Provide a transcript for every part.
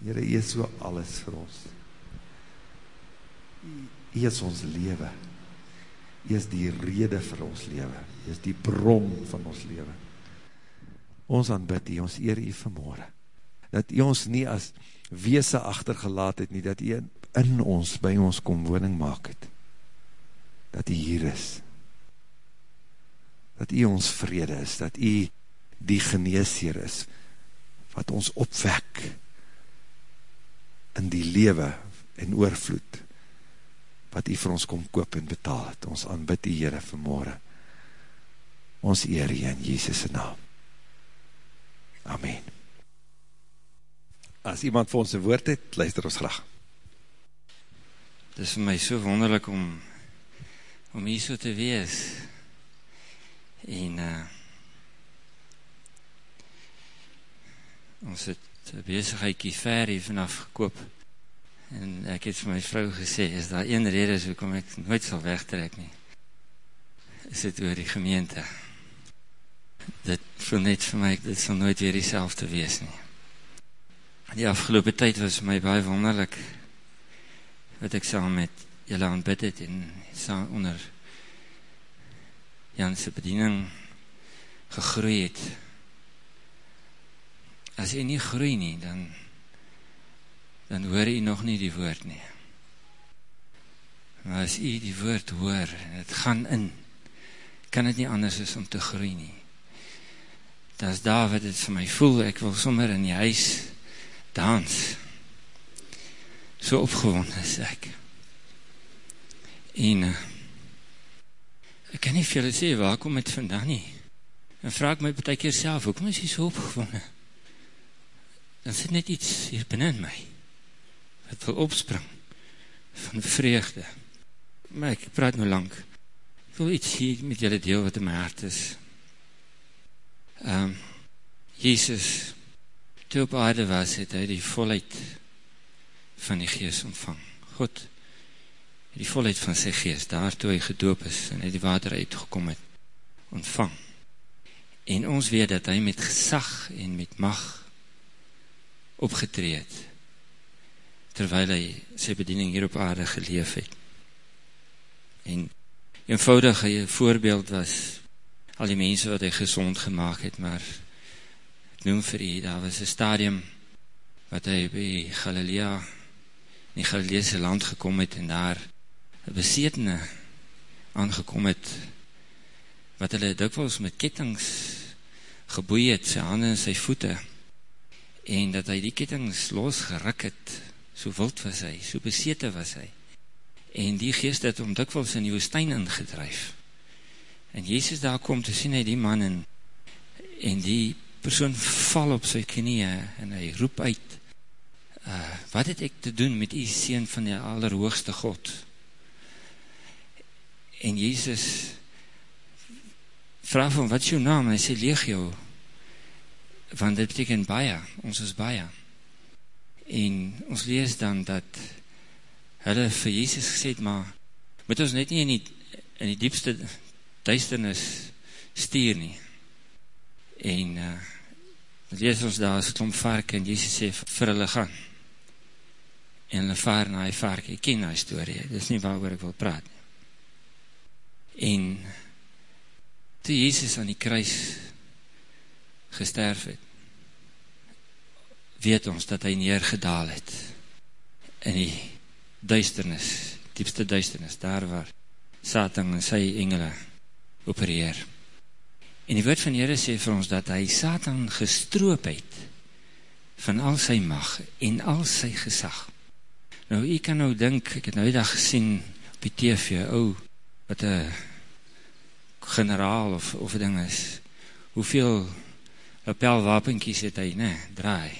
Heere, jy is so alles vir ons. Jy is ons lewe. Jy is die rede vir ons lewe. Jy is die bron van ons lewe. Ons aanbid jy, ons eer jy vanmorgen. Dat jy ons nie as weese achtergelaat het nie, dat jy in ons, by ons kom woning maak het. Dat jy hier is. Dat jy ons vrede is, dat jy die geneesheer is, wat ons opwek in die lewe en oorvloed, wat hy vir ons kom koop en betaal het. Ons aanbid die Heere vanmorgen. Ons eer hy in Jesus' naam. Amen. As iemand vir ons een woord het, luister ons graag. Het is vir my so wonderlik om om hier so te wees en uh, ons het bezigheidkie ver hier vanaf gekoop. En ek het vir my vrou gesê is daar een rede is hoekom ek nooit sal wegtrek nie? Is dit oor die gemeente? Dit voel net vir my dit sal nooit weer die wees nie. Die afgelopen tyd was my baie wonderlik wat ek saam met julle aanbid het en saam onder Janse bediening gegroei het as jy nie groei nie dan dan hoor jy nog nie die woord nie. Maar as jy die woord hoor en het gaan in kan het nie anders as om te groei nie. Dat is wat het vir my voel ek wil sommer in die huis dans. So opgewond is ek. En uh, ek kan nie vir julle sê waar kom het vandaan nie? En vraag my betek keer self hoekom is jy so opgewonde dan sit net iets hier binnen my wat wil opspring van vreugde maar ek praat nou lang ek wil iets hier met julle deel wat in my hart is um, Jesus toe op aarde was, het hy die volheid van die geest ontvang. God, die volheid van sy geest, daar toe hy gedoop is, en hy die water uitgekom het, ontvang. En ons weet dat hy met gesag en met opgetreed, terwyl hy sy bediening hier op aarde geleef het. En eenvoudig hy voorbeeld was, al die mense wat hy gezond gemaakt het, maar noem vir u, daar was een stadium wat hy by Galilea in die Galileese land gekom het en daar een besetene aangekom het wat hulle dikwels met kettings geboei het, sy handen en sy voete en dat hy die kettings losgerik het so wild was hy, so besete was hy en die geest het om dikwels in die woestijn ingedrijf en Jezus daar kom te sien hy die man en, en die persoon val op sy knie en hy roep uit, uh, wat het ek te doen met die sien van die allerhoogste God? En Jezus vraag van, wat is jou naam? Hy sê, legio, want dit betekent baie, ons is baie. En ons lees dan dat hulle vir Jezus gesê het, maar moet ons net nie in die, in die diepste duisternis stuur nie. En uh, lees ons daar as klomp vark en Jesus sê vir hulle gaan. En hulle vaar na die vark ek ken die story, dit is nie waar ek wil praat nie. en toe Jesus aan die kruis gesterf het weet ons dat hy neergedaal het in die duisternis diepste duisternis, daar waar Satan en sy engele opereer En die woord van Heere sê vir ons dat hy Satan gestroop het van al sy mag en al sy gesag. Nou, jy kan nou dink, ek het nou die dag gesien op die TV, ou, wat een generaal of, of ding is, hoeveel lapelwapenkies het hy, ne, draai,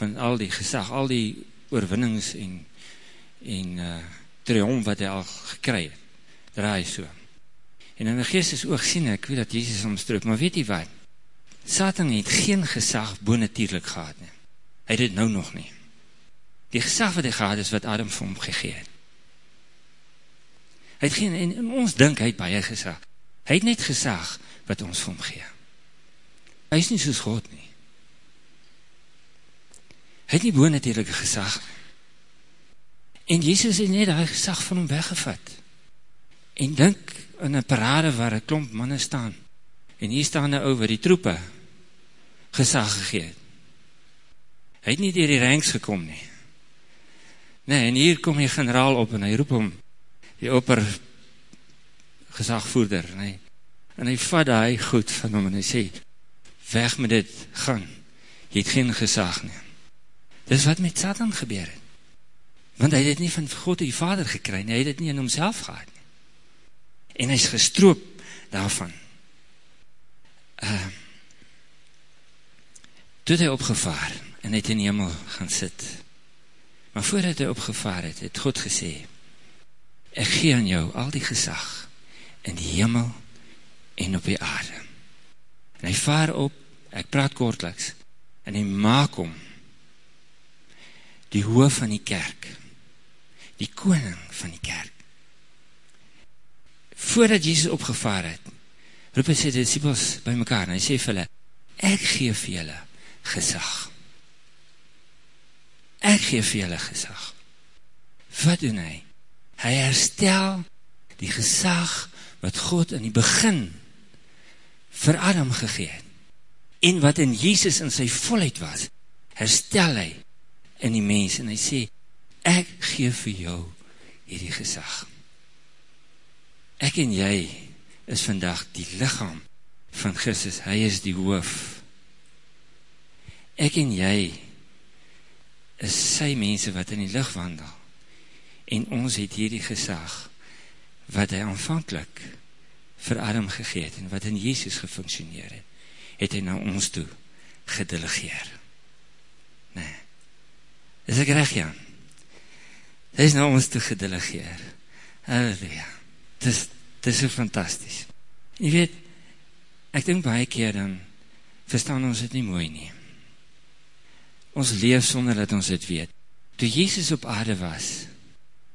van al die gesag, al die oorwinnings en, en uh, triomf wat hy al gekry het, draai so. En in die geestes oog sien ek, weet dat Jezus omstroop, maar weet jy wat? Satan het geen gesag boonatierlik gehad nie. Hy het het nou nog nie. Die gesag wat hy gehad is wat Adam vir hom gegeet. Hy het geen, en ons dink hy het baie gesag. Hy het net gesag wat ons vir hom gee. Hy is nie soos God nie. Hy het nie boonatuurlijke gesag. En Jezus het net die gesag van hom weggevat. En dink in een parade waar een klomp manne staan. En hier staan ou wat die troepe gesag gegeet. Hy het nie dier die ranks gekom nie. Nee, en hier kom die generaal op en hy roep hom, die oper gezagvoerder, en hy, en hy vat die goed van hom en hy sê, weg met dit, gaan, jy het geen gezag nie. Dis wat met Satan gebeur het. Want hy het nie van God die vader gekry nie, hy het nie in homself gehad nie. En hy is gestroop daarvan. Uh, toe het hy opgevaar, en het in die hemel gaan sit. Maar voordat hy opgevaar het, het God gesê, ek gee aan jou al die gezag in die hemel en op die aarde. En hy vaar op, ek praat kortliks, en hy maak om die hoof van die kerk, die koning van die kerk. Voordat Jesus opgevaar het, roep hy sy disciples by mekaar, en hy sê vir hulle, ek gee vir julle gezag. Ek gee vir julle gezag. Wat doen hy? Hy herstel die gezag wat God in die begin vir Adam gegeet. En wat in Jesus in sy volheid was, herstel hy in die mens en hy sê, ek gee vir jou hierdie gezag. Ek en jy is vandag die lichaam van Christus, hy is die hoof. Ek en jy is sy mense wat in die licht wandel en ons het hierdie gezag wat hy aanvankelijk vir Adam gegeet en wat in Jezus gefunctioneer het, het hy na ons toe gedelegeer. Nee. Is ek recht, Jan? Hy is nou ons toe gedelegeer. Halleluja. Het is, het is so fantastisch. Je weet, ek denk baie keer dan verstaan ons het nie mooi nie. Ons leef sonder dat ons het weet. Toe Jezus op aarde was,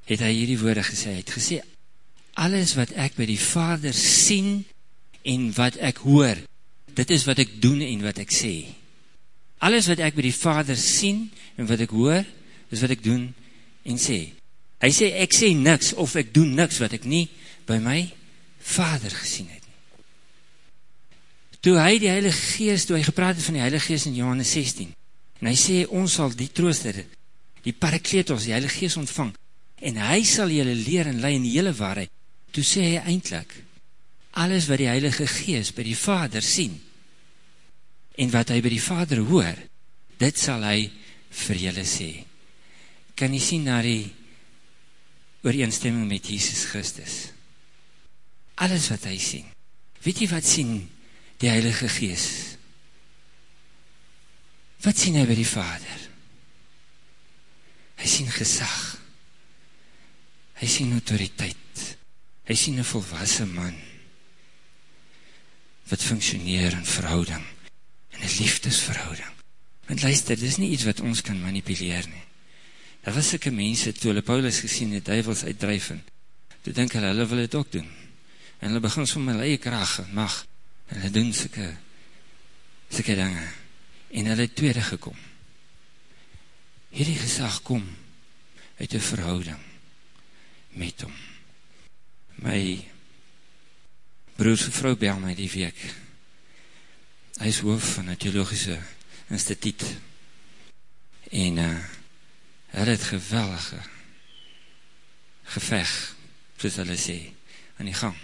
het hy hierdie woorde gesê, het gesê, alles wat ek by die Vader sien en wat ek hoor, dit is wat ek doen en wat ek sê. Alles wat ek by die Vader sien en wat ek hoor, is wat ek doen en sê. Hy sê, ek sê niks of ek doen niks wat ek nie by my Vader gesien het. Toe hy die Heilige Geest, toe hy gepraat het van die Heilige Geest in Johannes 16, en hy sê, ons sal die trooster, die parakletos, die Heilige Geest ontvang, en hy sal julle leer en leid in die hele waarheid, toe sê hy eindelijk, alles wat die Heilige Geest by die Vader sien, en wat hy by die Vader hoor, dit sal hy vir julle sê. Kan jy sien na die ooreenstemming met Jesus Christus? Alles wat hy sien. Weet jy wat sien die Heilige Gees? Wat sien hy by die Vader? Hy sien gesag. Hy sien autoriteit. Hy sien een volwassen man wat functioneer in verhouding in een liefdesverhouding. Want luister, dit is nie iets wat ons kan manipuleer nie. Daar was sikke mense, toe hulle Paulus gesien het, duivels uitdrijf en toe denk hulle, hulle wil het ook doen. En hulle begin som hulle eie kracht en mag, en hulle doen sikke, sikke dinge. En hulle het tweede gekom. Hierdie gezag kom uit die verhouding met hom. My broers en vrou bel my die week, hy is hoof van een theologische instituut. En uh, hy het geweldige geveg soos hulle sê aan die gang.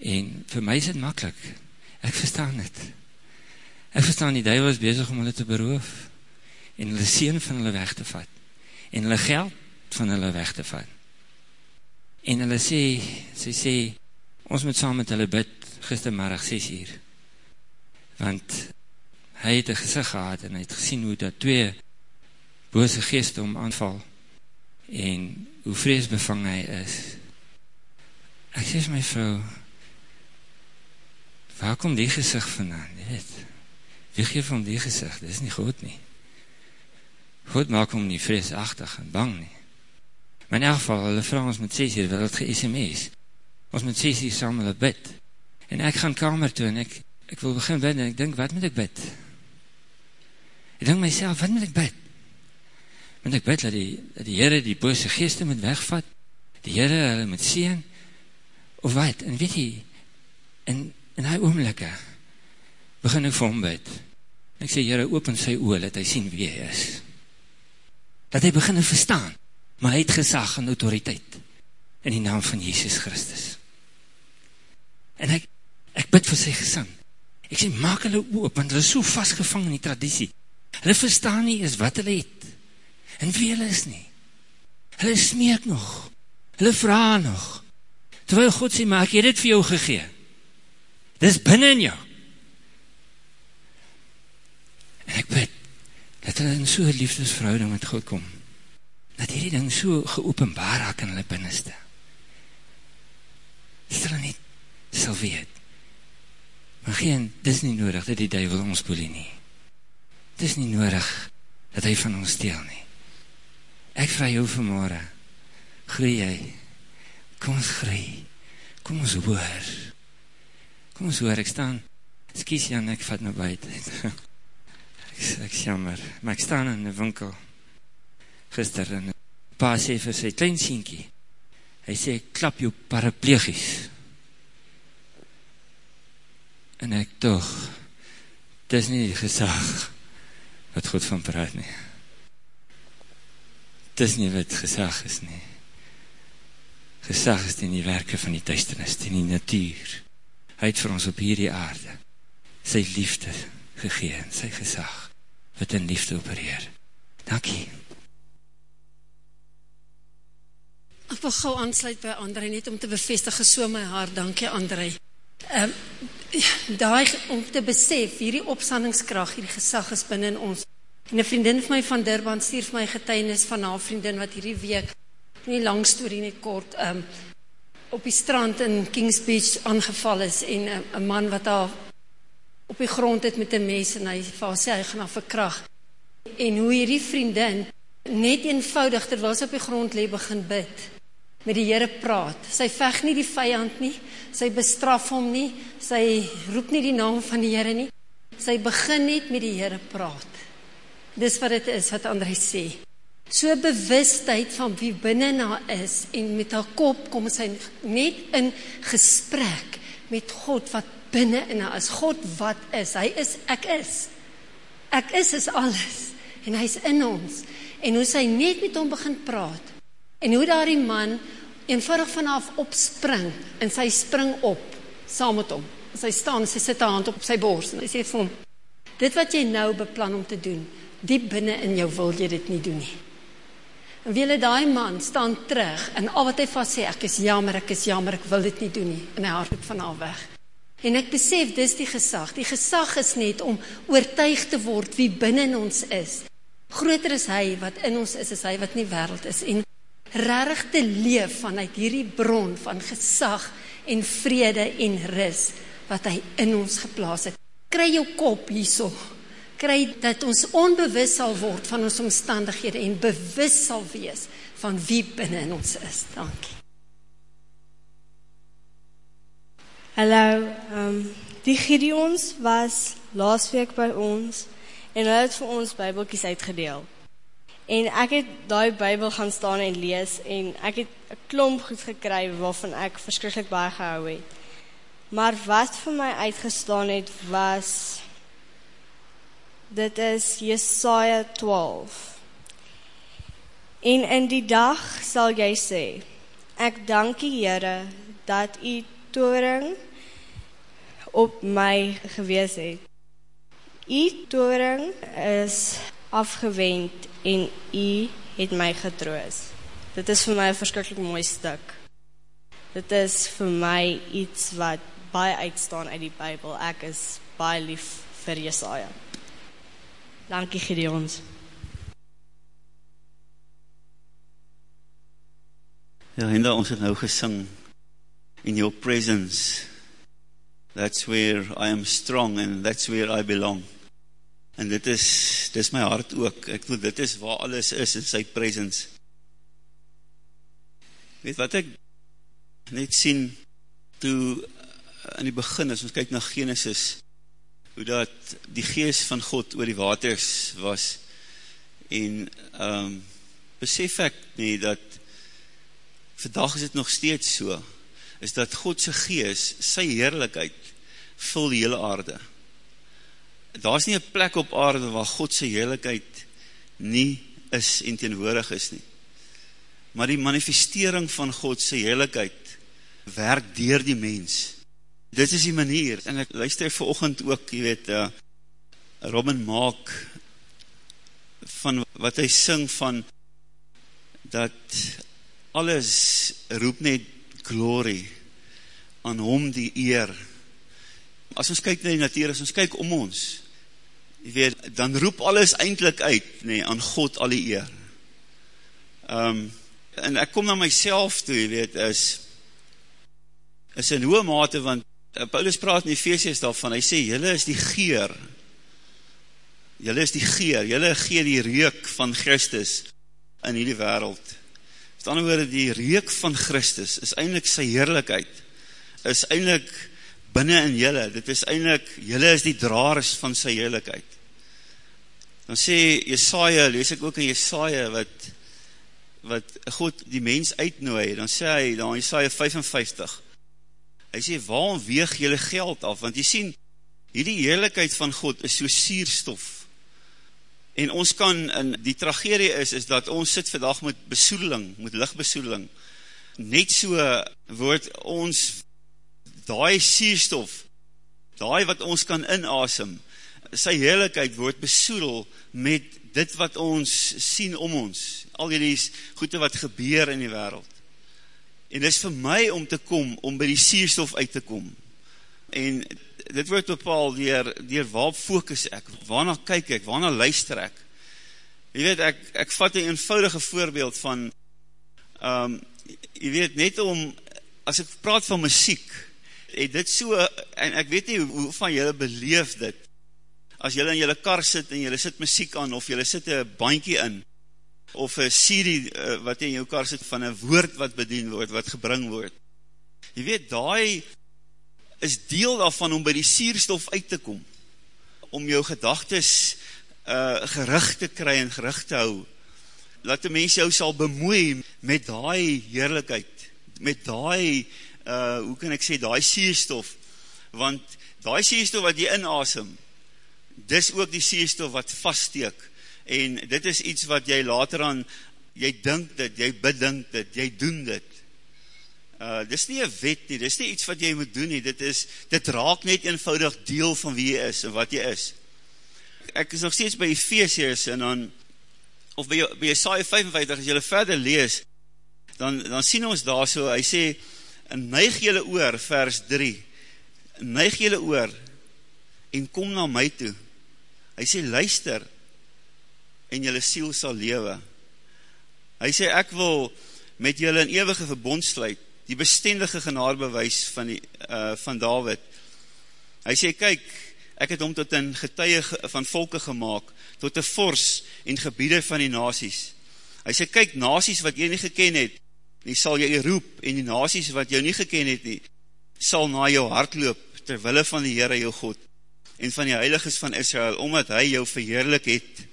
En vir my is het makkelijk ek verstaan het ek verstaan die duivel is bezig om hulle te beroof en hulle sien van hulle weg te vat en hulle geld van hulle weg te vat. En hulle sê sy sê ons moet saam met hulle bid gistermiddag 6 uur want hy het een gezicht gehad en hy het gesien hoe dat twee bose geeste om aanval en hoe vreesbevang hy is. Ek sê my vrou waar kom die gezicht vandaan? Dit, wie geef om die gezicht? Dit is nie goed nie. Goed maak hom nie vreesachtig en bang nie. Maar in elk geval, hulle vraag ons met 6 uur, wil het ge-SMS ons met 6 uur saam hulle bid. En ek gaan kamer toe en ek ek wil begin bid en ek dink, wat moet ek bid? Ek dink myself, wat moet ek bid? want ek bid dat die, dat die Heere die bose geeste moet wegvat, die Heere hulle moet sien, of wat, en weet jy, in, in die oomlikke, begin ek vir hom bid, ek sê, Heere, open sy oor, dat hy sien wie hy is, dat hy begin verstaan, maar hy het gezag en autoriteit, in die naam van Jesus Christus, en ek, ek bid vir sy gesin, ek sê, maak hulle oop, want hulle is so vastgevang in die traditie, hulle verstaan nie eens wat hulle het, en wie hulle is nie, hulle smeek nog, hulle vraag nog, terwyl God sê, maar ek het dit vir jou gegee, dit is binnen in jou, en ek bid, dat hulle in so'n liefdesverhouding met God kom, dat hierdie ding so geopenbaar raak in hulle binneste, dat hulle nie sal weet, maar geen, dit is nie nodig, dat die duivel ons boelie nie, dit is nie nodig, dat hy van ons steel nie, ek vraag jou vanmorgen, groei jy, kom ons groei, kom ons hoor, kom ons hoor, ek staan, skies Jan, ek vat nou buiten, ek, ek jammer, maar ek staan in die winkel, gister, en pa sê vir sy klein sienkie, hy sê, klap jou paraplegies, en ek toch, het is nie die gezag, wat God van praat nie, het is nie wat gezag is nie, gezag is die werke van die duisternis, die natuur, hy het vir ons op hierdie aarde, sy liefde gegeen, sy gezag, wat in liefde opereer. Dankie. Ek wil gauw aansluit by André, net om te bevestig, so my haar, dankie André. Um, daai, om te besef, hierdie opstandingskracht, hierdie gesag is binnen ons. En een vriendin van my van Durban stuur my getuinis van haar vriendin, wat hierdie week, nie lang story, nie kort, um, op die strand in Kings Beach aangeval is, en um, een man wat haar op die grond het met een mes en hy sê hy gaan af verkracht. En hoe hierdie vriendin net eenvoudig terwyl sy op die grond le begin bid, met die Here praat. Sy veg nie die vyand nie, sy bestraf hom nie, sy roep nie die naam van die Here nie. Sy begin net met die Here praat. Dis wat dit is wat Andre sê. So bewustheid van wie binne na is en met haar kop kom sy net in gesprek met God wat binne in haar is. God wat is? Hy is ek is. Ek is is alles en hy's in ons. En hoe sy net met hom begin praat. En hoe daardie man eenvoudig vanaf opspring en sy spring op saam met hom. En sy staan, sy sit haar hand op sy bors en hy sê vir hom: "Dit wat jy nou beplan om te doen, diep binne in jou wil jy dit nie doen nie." En wie hulle daai man staan terug en al wat hy vas sê, ek is jammer, ek is jammer, ek wil dit nie doen nie. En hy hardloop van haar weg. En ek besef dis die gesag. Die gesag is net om oortuig te word wie binne in ons is. Groter is hy wat in ons is, is hy wat in die wêreld is en regtig te leef vanuit hierdie bron van gesag en vrede en rus wat hy in ons geplaas het. Kry jou kop hierso kry dat ons onbewus sal word van ons omstandighede en bewus sal wees van wie binne in ons is. Dankie. Hallo, um, die Gideons was laasweek by ons en hulle het vir ons bybeltjies uitgedeel. En ek het daai bybel gaan staan en lees en ek het 'n klomp goed gekry waarvan ek verskriklik baie gehou het. Maar wat vir my uitgestaan het was Dit is Jesaja 12. En in die dag sal jy sê: Ek dank U Here dat U toring op my gewees het. U toring is afgewend en U het my getroos. Dit is vir my 'n verskriklik mooi stuk. Dit is vir my iets wat baie uitstaan uit die Bybel. Ek is baie lief vir Jesaja. Dankie Gideons. Ja, Hinda, ons het nou gesing in your presence. That's where I am strong and that's where I belong. En dit is, dit is my hart ook. Ek voel, dit is waar alles is in sy presence. Weet wat ek net sien toe in die begin, as ons kyk na Genesis, hoe dat die geest van God oor die waters was en um, besef ek nie dat vandag is dit nog steeds so, is dat Godse gees, sy heerlijkheid, vul die hele aarde. Daar is nie een plek op aarde waar Godse heerlijkheid nie is en teenwoordig is nie. Maar die manifestering van Godse heerlijkheid werk dier die mens. Dit is die manier, en ek luister vir ochend ook, jy weet, uh, Robin Maak, van wat hy sing van, dat alles roep net glory, aan hom die eer. As ons kyk na die natuur, as ons kyk om ons, jy weet, dan roep alles eindelijk uit, nee, aan God al die eer. Um, en ek kom na myself toe, jy weet, is, is in hoge mate, want uh, Paulus praat in die feesties daarvan, hy sê, jylle is die geer, jylle is die geer, jylle geer die reuk van Christus in die wereld. Ander woorde, die reuk van Christus is eindelijk sy heerlijkheid, is eindelijk binnen in jylle, dit is eindelijk, jylle is die draars van sy heerlijkheid. Dan sê Jesaja, lees ek ook in Jesaja, wat, wat God die mens uitnooi, dan sê hy, dan Jesaja 55, hy sê, waarom weeg jylle geld af? Want jy sien, hierdie heerlijkheid van God is so sierstof, en ons kan, en die tragedie is, is dat ons sit vandag met besoedeling, met lichtbesoedeling, net so word ons, daai sierstof, daai wat ons kan inasem, sy heerlijkheid word besoedel met dit wat ons sien om ons, al die goede wat gebeur in die wereld. En dit is vir my om te kom, om by die sierstof uit te kom. En dit word bepaal dier, dier waar focus ek, waarna kyk ek, waarna luister ek. Je weet, ek, ek vat een eenvoudige voorbeeld van, um, je weet, net om, as ek praat van muziek, het dit so, en ek weet nie hoe van julle beleef dit, as jylle in jylle kar sit en jylle sit muziek aan, of jylle sit een bandje in, of een Siri uh, wat in jou kar sit, van een woord wat bedien word, wat gebring word. Jy weet, daai is deel daarvan om by die sierstof uit te kom, om jou gedagtes uh, gericht te kry en gericht te hou, dat die mens jou sal bemoei met daai heerlijkheid, met daai, uh, hoe kan ek sê, daai sierstof, want daai sierstof wat jy inasem, dis ook die seestof wat vaststeek, en dit is iets wat jy later aan, jy dink dit, jy bedink dit, jy doen dit. Uh, dis nie een wet nie, dis nie iets wat jy moet doen nie, dit is, dit raak net eenvoudig deel van wie jy is, en wat jy is. Ek is nog steeds by Ephesians, en dan, of by, by Jesaja 55, as jy verder lees, dan, dan sien ons daar so, hy sê, neig jylle oor, vers 3, neig jylle oor, en kom na my toe, Hy sê, luister, en jylle siel sal lewe. Hy sê, ek wil met jylle in eeuwige verbond sluit, die bestendige genaarbewys van, die, uh, van David. Hy sê, kyk, ek het om tot een getuie van volke gemaakt, tot een fors en gebiede van die nasies. Hy sê, kyk, nasies wat jy nie geken het, die sal jy roep, en die nasies wat jy nie geken het nie, sal na jou hart loop, terwille van die Heere jou God en van die heiliges van Israel, omdat hy jou verheerlik het.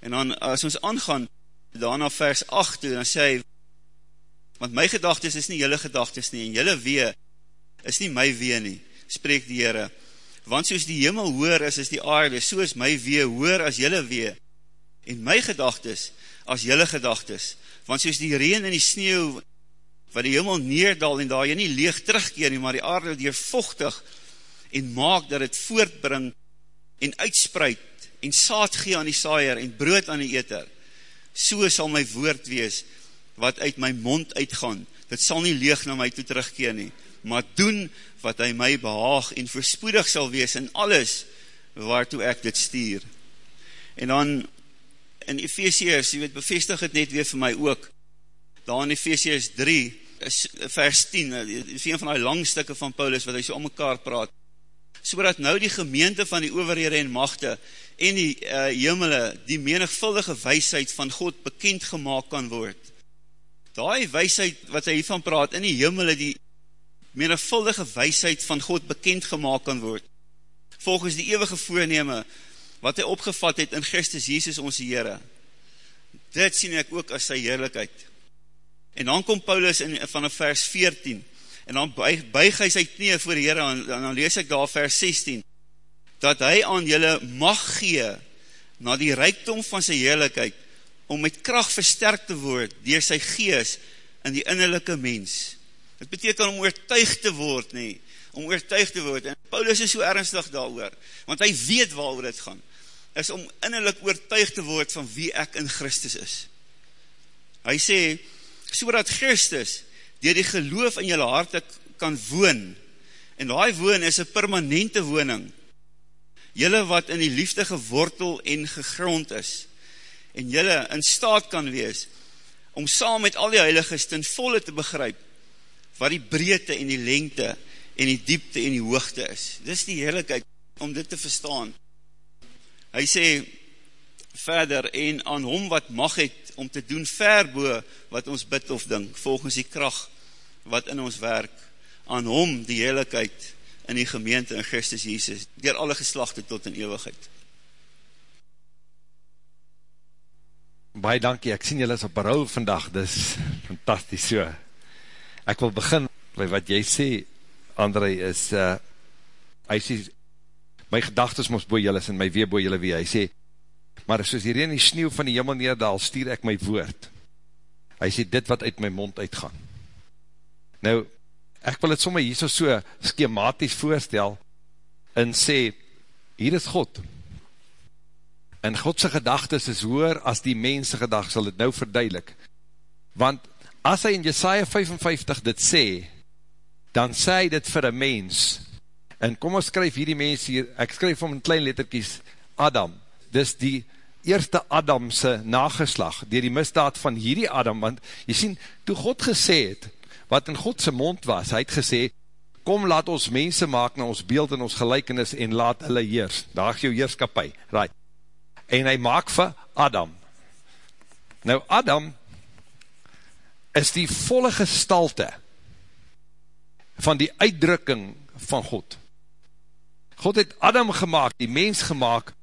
En dan, as ons aangaan, daarna vers 8 toe, dan sê hy, want my gedagtes is nie jylle gedagtes nie, en jylle wee is nie my wee nie, spreek die Heere. Want soos die hemel hoor is, is die aarde, so is my wee hoor as jylle wee, en my gedagtes as jylle gedagtes. Want soos die reen en die sneeuw, wat die hemel neerdal, en daar jy nie leeg terugkeer nie, maar die aarde die vochtig, en maak dat het voortbring en uitspreid en saad gee aan die saaier en brood aan die eter, so sal my woord wees wat uit my mond uitgaan. Dit sal nie leeg na my toe terugkeer nie, maar doen wat hy my behaag en verspoedig sal wees in alles waartoe ek dit stuur. En dan in Ephesians, jy weet, bevestig het net weer vir my ook, daar in Ephesians 3, vers 10, die een van die langstukke van Paulus, wat hy so om mekaar praat, so dat nou die gemeente van die overhede en machte en die uh, hemele, die menigvuldige weisheid van God bekend gemaakt kan word. Daai weisheid wat hy hiervan praat, in die hemele die menigvuldige weisheid van God bekend gemaakt kan word, volgens die eeuwige voorneme wat hy opgevat het in Christus Jesus ons Heere. dit sien ek ook as sy heerlijkheid. En dan kom Paulus in, van vers 14, en dan buig, buig hy sy knie voor die Heere, en, en dan lees ek daar vers 16, dat hy aan julle mag gee, na die rijkdom van sy heerlijkheid, om met kracht versterkt te word, dier sy gees, in die innerlijke mens. Het beteken om oortuig te word, nie, om oortuig te word, en Paulus is so ernstig daar want hy weet waar dit gaan, is om innerlijk oortuig te word van wie ek in Christus is. Hy sê, so dat Christus dier die geloof in jylle harte kan woon, en die woon is een permanente woning, jylle wat in die liefde gewortel en gegrond is, en jylle in staat kan wees, om saam met al die heiliges ten volle te begryp, wat die breedte en die lengte, en die diepte en die hoogte is. Dit is die heerlijkheid om dit te verstaan. Hy sê verder, en aan hom wat mag het om te doen verboe wat ons bid of dink, volgens die kracht wat in ons werk, aan hom die heerlijkheid in die gemeente in Christus Jesus, dier alle geslachte tot in eeuwigheid. Baie dankie, ek sien julle is op berouw vandag, dis fantastisch so. Ek wil begin by wat jy sê, André, is, uh, hy sê, my gedagtes moes boe jylle en my weer boe jylle wie, hy sê, maar soos die reen die sneeuw van die jimmel neerdaal, stuur ek my woord, hy sê, dit wat uit my mond uitgaan, nou, ek wil het somme hier so schematisch voorstel, en sê, hier is God, en Godse gedagtes is hoor, as die mense gedag, sal het nou verduidelik, want, as hy in Jesaja 55 dit sê, dan sê hy dit vir een mens, En kom ons skryf hierdie mens hier, ek skryf om in klein letterkies, Adam, dis die eerste Adamse nageslag, dier die misdaad van hierdie Adam, want jy sien, toe God gesê het, wat in Godse mond was, hy het gesê, kom laat ons mense maak na ons beeld en ons gelijkenis en laat hulle heers, daar is jou heerskapie, right. en hy maak vir Adam. Nou Adam is die volle gestalte van die uitdrukking van God. God het Adam gemaakt, die mens gemaakt,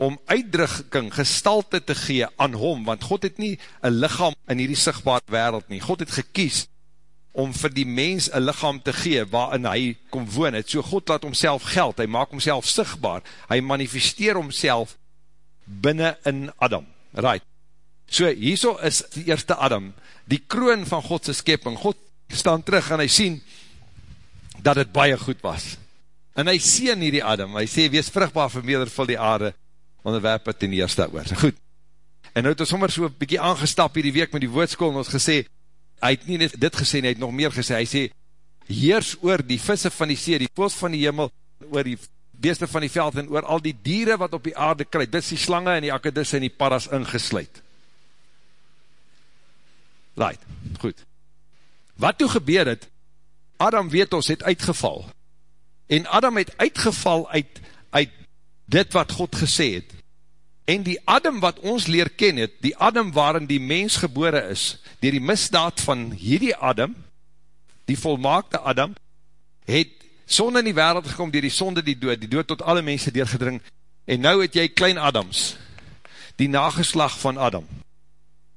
om uitdrukking, gestalte te gee aan hom, want God het nie een lichaam in hierdie sigtbaar wereld nie. God het gekies om vir die mens een lichaam te gee waarin hy kom woon het. So God laat homself geld, hy maak homself sigtbaar, hy manifesteer homself binnen in Adam. Right. So hierso is die eerste Adam, die kroon van Godse skepping. God staan terug en hy sien dat het baie goed was en hy sien hier die Adam, hy sê, wees vrugbaar vermeerder vol die aarde, onderwerp het in die eerste oor. Goed, en nou het ons sommer so een bykie aangestap hier die week met die woordskool, en ons gesê, hy het nie net dit gesê, hy het nog meer gesê, hy sê, heers oor die visse van die see, die poos van die hemel, oor die beeste van die veld, en oor al die dieren wat op die aarde kruid, dit is die slange en die akkedis en die paras ingesluid. Right, goed. Wat toe gebeur het, Adam weet ons het uitgeval, en Adam het uitgeval uit, uit dit wat God gesê het, en die Adam wat ons leer ken het, die Adam waarin die mens gebore is, dier die misdaad van hierdie Adam, die volmaakte Adam, het sonde in die wereld gekom, dier die sonde die dood, die dood tot alle mense deurgedring, en nou het jy klein Adams, die nageslag van Adam,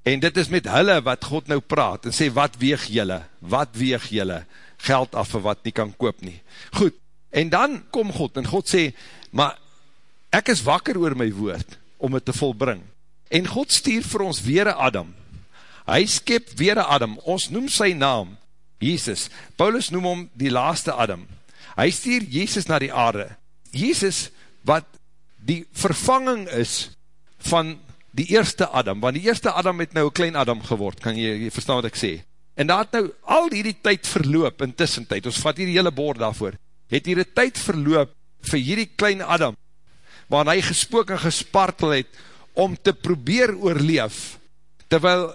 en dit is met hulle wat God nou praat, en sê, wat weeg jylle, wat weeg jylle, geld af vir wat nie kan koop nie. Goed, En dan kom God, en God sê, maar ek is wakker oor my woord, om het te volbring. En God stuur vir ons weer een Adam. Hy skep weer een Adam. Ons noem sy naam, Jesus. Paulus noem hom die laaste Adam. Hy stuur Jesus na die aarde. Jesus, wat die vervanging is van die eerste Adam, want die eerste Adam het nou een klein Adam geword, kan jy, jy verstaan wat ek sê. En daar het nou al die tyd verloop in tussentijd, ons vat hier die hele boord daarvoor, het hier die tyd verloop vir hierdie klein Adam, waar hy gespook en gespartel het, om te probeer oorleef, terwyl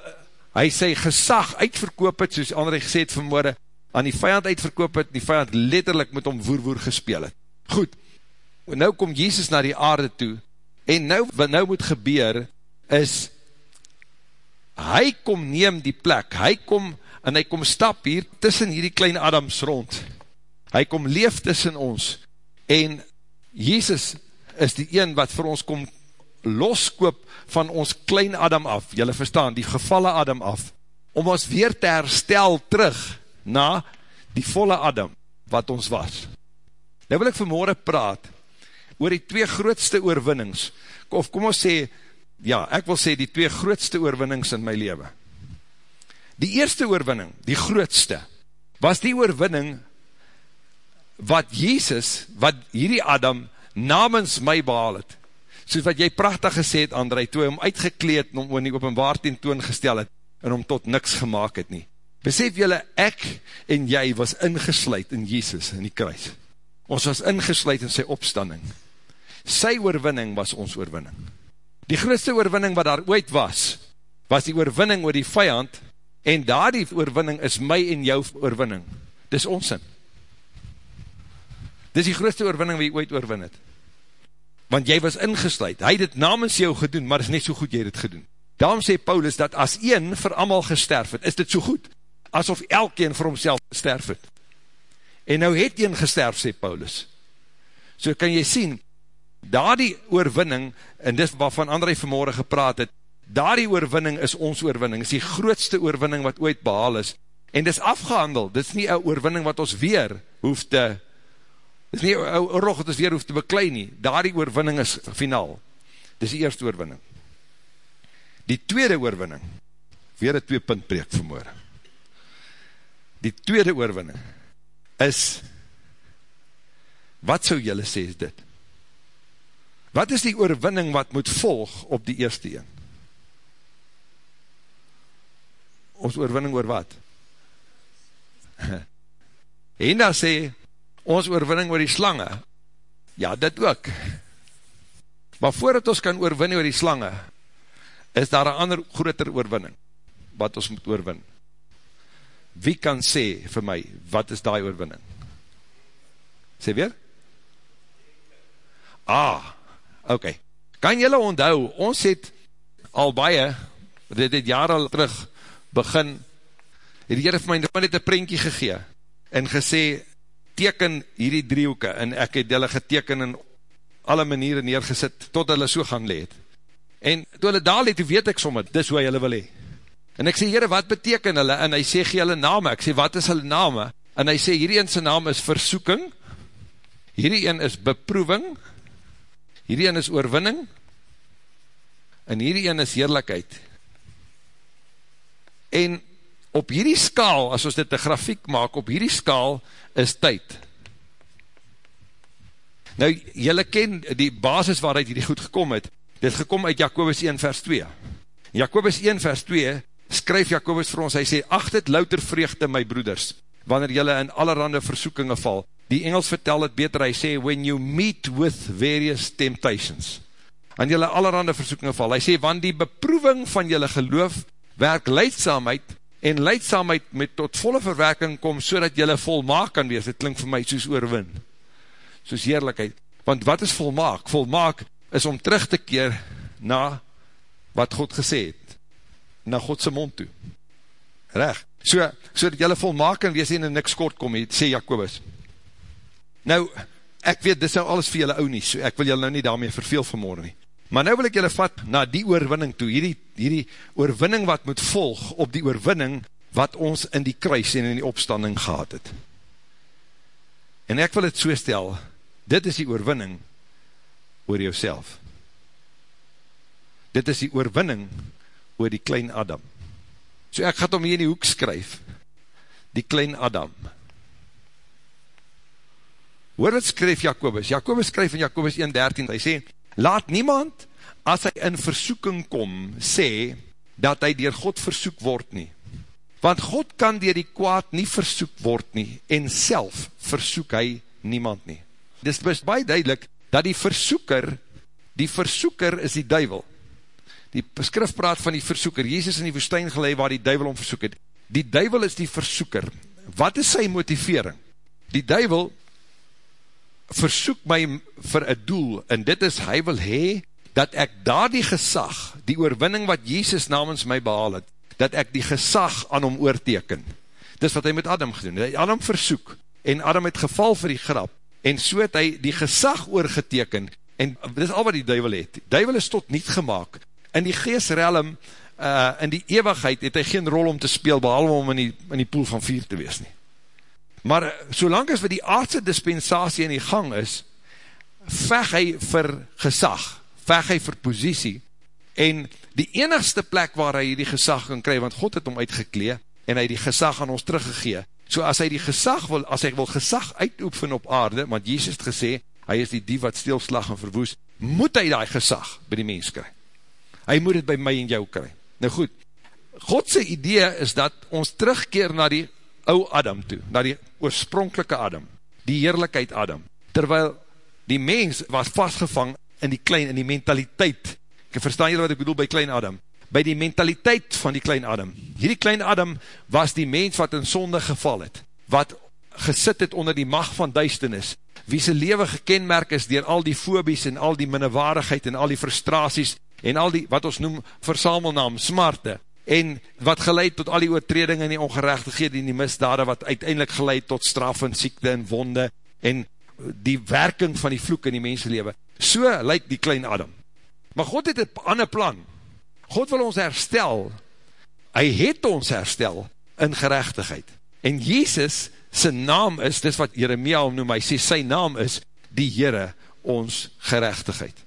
hy sy gesag uitverkoop het, soos André gesê het vanmorgen, aan die vijand uitverkoop het, die vijand letterlijk met hom voervoer gespeel het. Goed, nou kom Jezus na die aarde toe, en nou, wat nou moet gebeur, is, hy kom neem die plek, hy kom, en hy kom stap hier, tussen hierdie klein Adams rond, hy kom leef tussen ons, en Jesus is die een wat vir ons kom loskoop van ons klein Adam af, jylle verstaan, die gevalle Adam af, om ons weer te herstel terug na die volle Adam wat ons was. Nou wil ek vanmorgen praat oor die twee grootste oorwinnings, of kom ons sê, ja, ek wil sê die twee grootste oorwinnings in my leven. Die eerste oorwinning, die grootste, was die oorwinning wat Jezus, wat hierdie Adam namens my behaal het. Soos wat jy prachtig gesê het, André, toe hy hom uitgekleed en hom in die openbaar tentoon gestel het en hom tot niks gemaakt het nie. Besef jylle, ek en jy was ingesluid in Jesus in die kruis. Ons was ingesluid in sy opstanding. Sy oorwinning was ons oorwinning. Die grootste oorwinning wat daar ooit was, was die oorwinning oor die vijand, en daar die oorwinning is my en jou oorwinning. Dis ons sin. Dis die grootste oorwinning wie ooit oorwin het. Want jy was ingesluid. Hy het het namens jou gedoen, maar is net so goed jy het gedoen. Daarom sê Paulus dat as een vir amal gesterf het, is dit so goed, asof elkeen vir homself gesterf het. En nou het een gesterf, sê Paulus. So kan jy sien, daar die oorwinning, en dis waarvan André vanmorgen gepraat het, daar die oorwinning is ons oorwinning, is die grootste oorwinning wat ooit behaal is, en dis afgehandel, dit is nie een oorwinning wat ons weer hoef te, dit is nie een oorlog wat ons weer hoef te beklein nie, daar die oorwinning is finaal, dis die eerste oorwinning. Die tweede oorwinning, weer een twee punt breek vanmorgen, die tweede oorwinning, is, wat sou jylle sê is dit? Wat is die oorwinning wat moet volg op die eerste een? Ons oorwinning oor wat? Henda sê, ons oorwinning oor die slange. Ja, dit ook. Maar voordat ons kan oorwin oor die slange, is daar een ander groter oorwinning, wat ons moet oorwin. Wie kan sê vir my, wat is die oorwinning? Sê weer? Ah, ok. Kan jylle onthou, ons het al baie, dit het jaar al terug begin, het die Heere vir my net een prentje gegee, en gesê, teken hierdie driehoeke, en ek het hulle geteken in alle maniere neergesit, tot hulle so gaan leed. En toe hulle daar leed, weet ek sommer, dis hoe hulle wil hee. En ek sê, Heere, wat beteken hulle? En hy sê, gee hulle name. Ek sê, wat is hulle name? En hy sê, hierdie een sy naam is versoeking, hierdie een is beproeving, hierdie een is oorwinning, en hierdie een is heerlijkheid. En op hierdie skaal, as ons dit een grafiek maak, op hierdie skaal is tyd. Nou, jylle ken die basis waaruit hierdie goed gekom het, dit gekom uit Jacobus 1 vers 2. Jacobus 1 vers 2 skryf Jacobus vir ons, hy sê, acht het louter vreugde, my broeders, wanneer jylle in allerhande versoekinge val. Die Engels vertel het beter, hy sê, when you meet with various temptations, en jylle allerhande versoekinge val. Hy sê, want die beproeving van jylle geloof, werk leidsamheid, en leidsamheid met tot volle verwerking kom, so dat jylle volmaak kan wees. Het klink vir my soos oorwin, soos heerlijkheid. Want wat is volmaak? Volmaak is om terug te keer na wat God gesê het na Godse mond toe. Reg. So, so dat jylle volmaak kan wees en in niks kort kom, sê Jacobus. Nou, ek weet, dit is nou alles vir jylle ou nie, so ek wil jylle nou nie daarmee verveel vanmorgen nie. Maar nou wil ek jylle vat na die oorwinning toe, hierdie, hierdie oorwinning wat moet volg op die oorwinning wat ons in die kruis en in die opstanding gehad het. En ek wil het so stel, dit is die oorwinning oor jouself. Dit is die oorwinning oor die klein Adam. So ek gaat om hier in die hoek skryf, die klein Adam. Hoor wat skryf Jacobus? Jacobus skryf in Jacobus 1.13, hy sê, laat niemand, as hy in versoeking kom, sê, dat hy dier God versoek word nie. Want God kan dier die kwaad nie versoek word nie, en self versoek hy niemand nie. Dit is baie duidelik, dat die versoeker, die versoeker is die duivel, die skrif praat van die versoeker, Jezus in die woestijn gelei waar die duivel om versoek het, die duivel is die versoeker, wat is sy motivering? Die duivel versoek my vir een doel, en dit is, hy wil hee, dat ek daar die gesag, die oorwinning wat Jezus namens my behaal het, dat ek die gesag aan hom oorteken. Dis wat hy met Adam gedoen, hy Adam versoek, en Adam het geval vir die grap, en so het hy die gesag oorgeteken, En dit is al wat die duivel het. Duivel is tot niet gemaakt. In die geestrealm, uh, in die eeuwigheid, het hy geen rol om te speel, behalwe om in die, in die poel van vier te wees nie. Maar solang as wat die aardse dispensatie in die gang is, veg hy vir gesag, veg hy vir posiesie, en die enigste plek waar hy die gesag kan kry, want God het hom uitgeklee, en hy die gesag aan ons teruggegee, so as hy die gesag wil, as hy wil gesag uitoefen op aarde, want Jesus het gesê, hy is die die wat stilslag en verwoes, moet hy die gesag by die mens kry. Hy moet het by my en jou kry. Nou goed, Godse idee is dat ons terugkeer na die ou Adam toe, na die oorspronkelike Adam, die heerlijkheid Adam, terwyl die mens was vastgevang in die klein, in die mentaliteit, ek verstaan julle wat ek bedoel by klein Adam, by die mentaliteit van die klein Adam. Hierdie klein Adam was die mens wat in sonde geval het, wat gesit het onder die macht van duisternis, wie sy leven gekenmerk is dier al die fobies en al die minnewaardigheid en al die frustraties en al die, wat ons noem, versamelnaam, smarte, en wat geleid tot al die oortreding en die ongerechtigheid en die misdade, wat uiteindelik geleid tot straf en siekte en wonde, en die werking van die vloek in die mensenlewe. So lyk die klein Adam. Maar God het een ander plan. God wil ons herstel. Hy het ons herstel in gerechtigheid. En Jezus, sy naam is, dis wat Jeremia omnoem, hy sê, sy naam is die Heere ons gerechtigheid.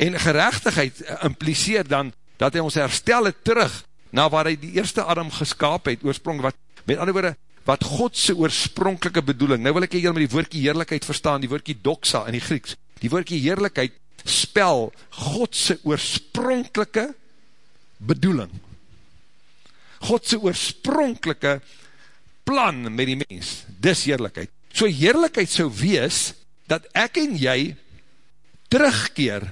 En gerechtigheid impliseer dan, dat hy ons herstel het terug, na waar hy die eerste Adam geskaap het, oorsprong, wat, met andere woorde, wat Godse oorspronkelike bedoeling, nou wil ek hier met die woordkie heerlijkheid verstaan, die woordkie doxa in die Grieks, die woordkie heerlijkheid spel Godse oorspronkelike bedoeling. Godse oorspronkelike plan met die mens, dis heerlijkheid. So heerlijkheid sou wees, dat ek en jy terugkeer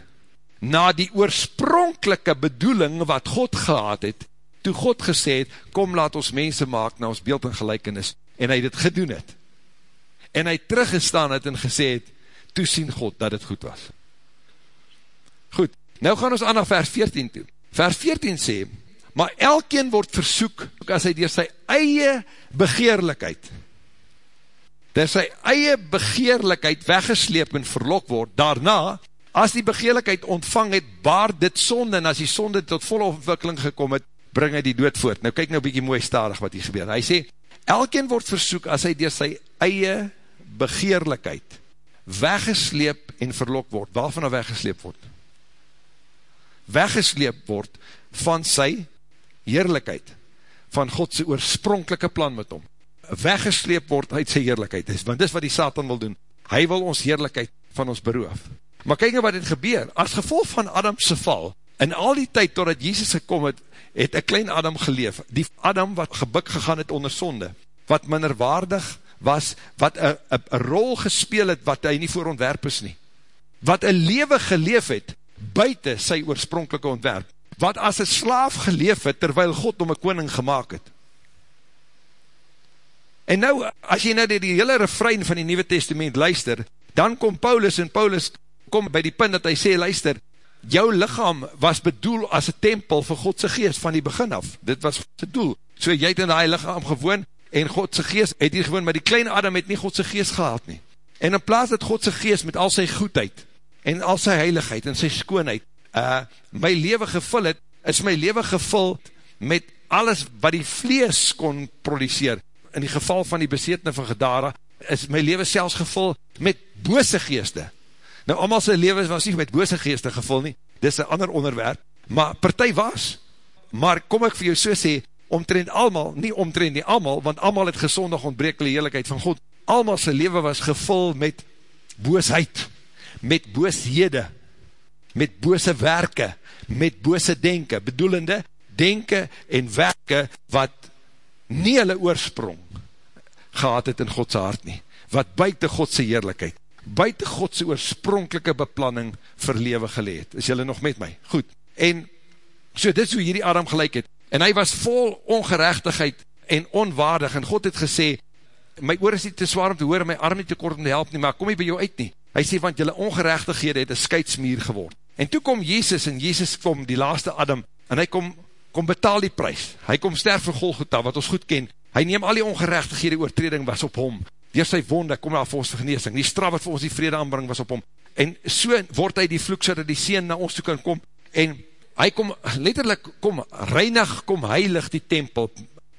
na die oorspronkelike bedoeling wat God gehad het, toe God gesê het, kom laat ons mense maak na ons beeld en gelijkenis, en hy dit gedoen het. En hy teruggestaan het en gesê het, toe sien God dat het goed was. Goed, nou gaan ons aan na vers 14 toe. Vers 14 sê, maar elkeen word versoek, as hy dier sy eie begeerlikheid, dier sy eie begeerlikheid weggesleep en verlok word, daarna, as die begeerlikheid ontvang het, baar dit sonde, en as die sonde tot volle ontwikkeling gekom het, bring hy die dood voort. Nou kyk nou bykie mooi stadig wat hier gebeur. Hy sê, elkeen word versoek as hy dier sy eie begeerlikheid weggesleep en verlok word. Waarvan hy weggesleep word? Weggesleep word van sy heerlijkheid, van Godse oorspronkelike plan met hom. Weggesleep word uit sy heerlijkheid, want dis wat die Satan wil doen. Hy wil ons heerlijkheid van ons beroof. Maar kyk nou wat het gebeur, as gevolg van Adamse val, in al die tyd totdat Jesus gekom het, het een klein Adam geleef, die Adam wat gebuk gegaan het onder sonde, wat minderwaardig was, wat een rol gespeel het, wat hy nie voor ontwerp is nie, wat een lewe geleef het, buiten sy oorspronkelike ontwerp, wat as een slaaf geleef het, terwyl God om een koning gemaakt het. En nou, as jy nou die, die hele refrein van die Nieuwe Testament luister, dan kom Paulus, en Paulus kom by die punt dat hy sê, luister, jou lichaam was bedoel as een tempel vir Godse geest van die begin af. Dit was sy doel. So jy het in die lichaam gewoon en Godse geest het hier gewoon, maar die kleine Adam het nie Godse geest gehad nie. En in plaas dat Godse geest met al sy goedheid en al sy heiligheid en sy skoonheid uh, my leven gevul het, is my leven gevul met alles wat die vlees kon produceer. In die geval van die besetene van Gedara, is my leven selfs gevul met bose geeste. Nou, allemaal sy leven was nie met bose geeste gevul nie, dit is een ander onderwerp, maar partij was, maar kom ek vir jou so sê, omtrend allemaal, nie omtrend nie allemaal, want allemaal het gezondig ontbreek die heerlijkheid van God, allemaal sy leven was gevul met boosheid, met booshede, met bose werke, met bose denke, bedoelende denke en werke wat nie hulle oorsprong gehad het in Godse hart nie, wat buiten Godse heerlijkheid buiten Godse oorspronkelike beplanning vir lewe geleed. Is jylle nog met my? Goed. En so dit is hoe hierdie Adam gelijk het. En hy was vol ongerechtigheid en onwaardig. En God het gesê, my oor is nie te zwaar om te hoor, my arm nie te kort om te help nie, maar kom hy by jou uit nie. Hy sê, want jylle ongerechtighede het een skeidsmuur geword. En toe kom Jezus, en Jezus kom, die laaste Adam, en hy kom, kom betaal die prijs. Hy kom sterf vir Golgotha, wat ons goed ken. Hy neem al die ongerechtighede oortreding was op hom, Door sy wonde kom daar vir ons geneesing. Die straf wat vir ons die vrede aanbring was op hom. en so word hy die vloek, so dat die sien na ons toe kan kom, en hy kom, letterlijk, kom reinig, kom heilig die tempel,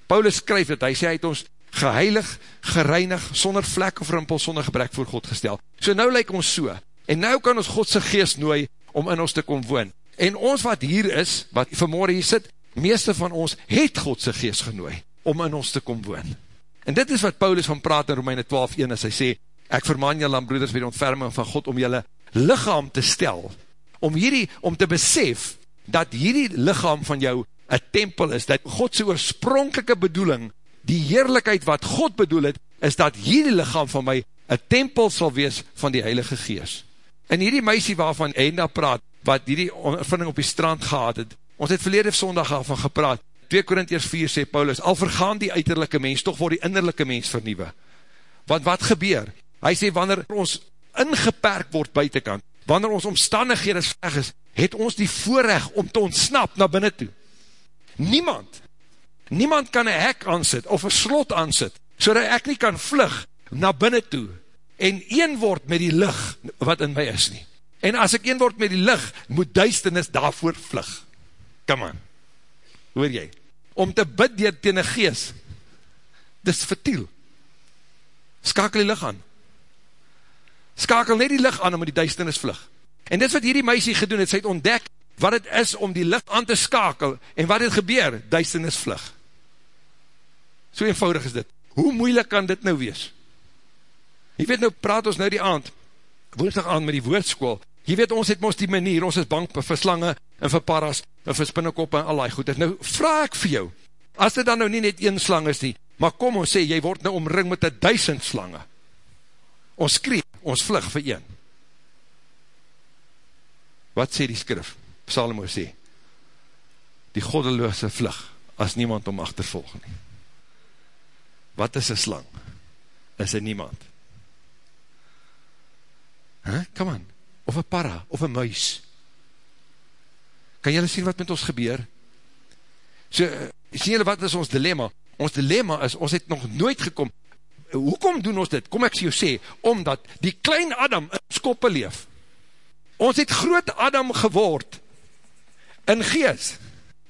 Paulus skryf het, hy sê, hy het ons geheilig, gereinig, sonder vlek of rimpel, sonder gebrek voor God gestel, so nou lyk ons so, en nou kan ons Godse geest nooi, om in ons te kom woon, en ons wat hier is, wat vanmorgen hier sit, meeste van ons het Godse geest genooi, om in ons te kom woon, en dit is wat Paulus van praat in Romeine 12, 1, as hy sê, ek vermaan julle aan broeders by die ontferming van God, om julle lichaam te stel, om hierdie, om te besef, dat hierdie lichaam van jou een tempel is, dat Godse oorspronkelike bedoeling, die heerlijkheid wat God bedoel het, is dat hierdie lichaam van my een tempel sal wees van die Heilige Gees. En hierdie meisie waarvan Enda praat, wat hierdie ondervinding op die strand gehad het, ons het verlede sondag al van gepraat, 2 Korintiërs 4 sê Paulus, al vergaan die uiterlijke mens, toch word die innerlijke mens vernieuwe. Want wat gebeur? Hy sê, wanneer ons ingeperk word buitenkant, wanneer ons omstandighede sleg is, het ons die voorrecht om te ontsnap na binnen toe. Niemand, niemand kan een hek aansit, of een slot aansit, so dat ek nie kan vlug na binnen toe, en een word met die licht wat in my is nie. En as ek een word met die licht, moet duisternis daarvoor vlug. Come on. Hoor jy? Om te bid dier teen een gees, dis vertiel. Skakel die licht aan. Skakel net die licht aan om die duisternis vlug. En dit wat hierdie meisie gedoen het, sy het ontdek wat het is om die licht aan te skakel, en wat het gebeur? Duisternis vlug. So eenvoudig is dit. Hoe moeilik kan dit nou wees? Jy weet nou, praat ons nou die aand, woensdag aan met die woordskool, jy weet ons het ons die manier, ons is bang vir slange, en vir paras, en vir spinnekop en al die goed, nou vraag ek vir jou, as dit dan nou nie net een slang is nie, maar kom ons sê, jy word nou omring met een duisend slange, ons skreef, ons vlug vir een, Wat sê die skrif? Psalmo sê, die goddeloose vlug, as niemand om achtervolg nie. Wat is een slang? Is een niemand. Huh? Come on. Of een para, of een muis. Kan jylle sien wat met ons gebeur? So, sien jylle wat is ons dilemma? Ons dilemma is, ons het nog nooit gekom. Hoekom doen ons dit? Kom ek sê jou sê, omdat die klein Adam in skoppe leef, Ons het groot Adam geword in gees,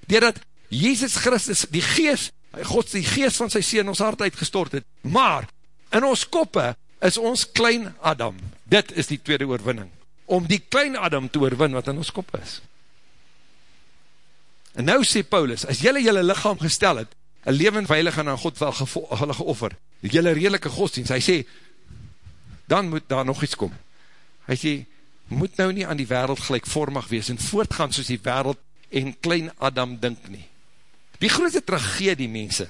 doordat Jezus Christus die gees, God die gees van sy sien ons hart uitgestort het, maar in ons koppe is ons klein Adam. Dit is die tweede oorwinning, om die klein Adam te oorwin wat in ons kop is. En nou sê Paulus, as jylle jylle lichaam gestel het, een leven veilig en aan God wel geoffer, jylle redelijke godsdienst, hy sê, dan moet daar nog iets kom. Hy sê, moet nou nie aan die wereld gelijkvormig wees en voortgaan soos die wereld en klein Adam dink nie. Die grootste tragedie, mense,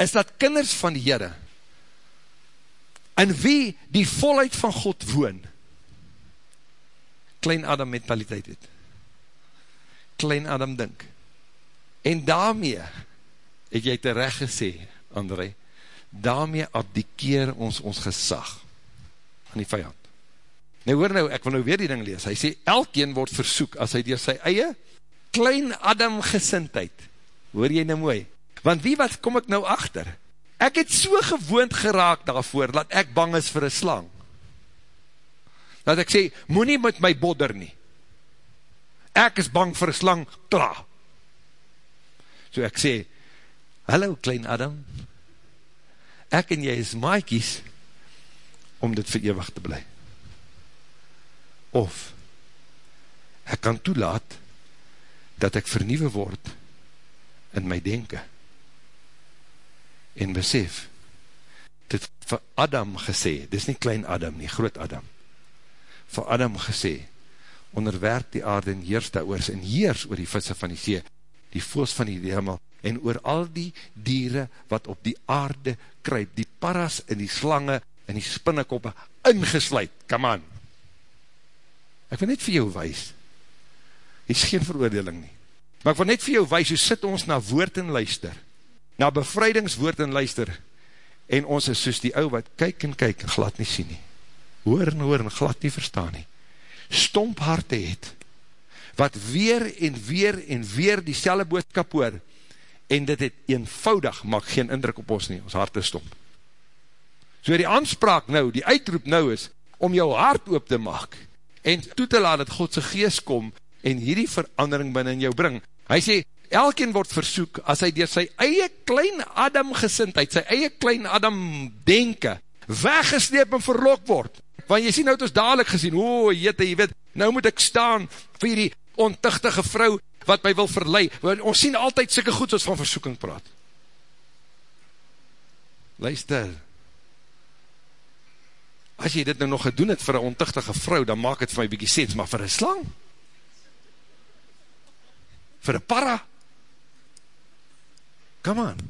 is dat kinders van die Heere, in wie die volheid van God woon, klein Adam mentaliteit het. Klein Adam dink. En daarmee, het jy terecht gesê, André, daarmee abdikeer ons ons gesag aan die vijand. Nou hoor nou, ek wil nou weer die ding lees, hy sê, elkeen word versoek, as hy dier sy eie klein Adam gesintheid, hoor jy nou mooi, want wie wat kom ek nou achter? Ek het so gewoond geraak daarvoor, dat ek bang is vir een slang. Dat ek sê, moet nie met my bodder nie. Ek is bang vir slang, klaar. So ek sê, hallo klein Adam, ek en jy is maaikies, om dit vir eeuwig te blij of ek kan toelaat dat ek vernieuwe word in my denken en besef dit vir Adam gesê, dit is nie klein Adam nie, groot Adam. Vir Adam gesê onderwerp die aarde en heers daar en heers oor die visse van die see die voels van die hemel en oor al die dieren wat op die aarde kryp, die paras en die slange en die spinnekoppe ingesluid, come on Ek wil net vir jou wees. Dit is geen veroordeling nie. Maar ek wil net vir jou wees, hoe sit ons na woord en luister, na bevrydingswoord en luister, en ons is soos die ou wat kyk en kyk en glad nie sien nie. Hoor en hoor en glad nie verstaan nie. Stomp harte het, wat weer en weer en weer die selle boodskap hoor, en dit het eenvoudig, maak geen indruk op ons nie, ons harte stomp. So die aanspraak nou, die uitroep nou is, om jou hart oop te maak, en toe te laat dat Godse geest kom, en hierdie verandering binnen jou bring. Hy sê, elkeen word versoek, as hy dier sy eie klein Adam gesintheid, sy eie klein Adam denke, weggesleep en verlok word. Want jy sien nou het ons dadelijk gesien, o, jette, jy weet, nou moet ek staan vir die ontuchtige vrou, wat my wil verlei. Ons sien altyd sikke goed as van versoeking praat. Luister, as jy dit nou nog gedoen het vir een ontuchtige vrou, dan maak het vir my bykie sens, maar vir een slang? Vir een para? Come on.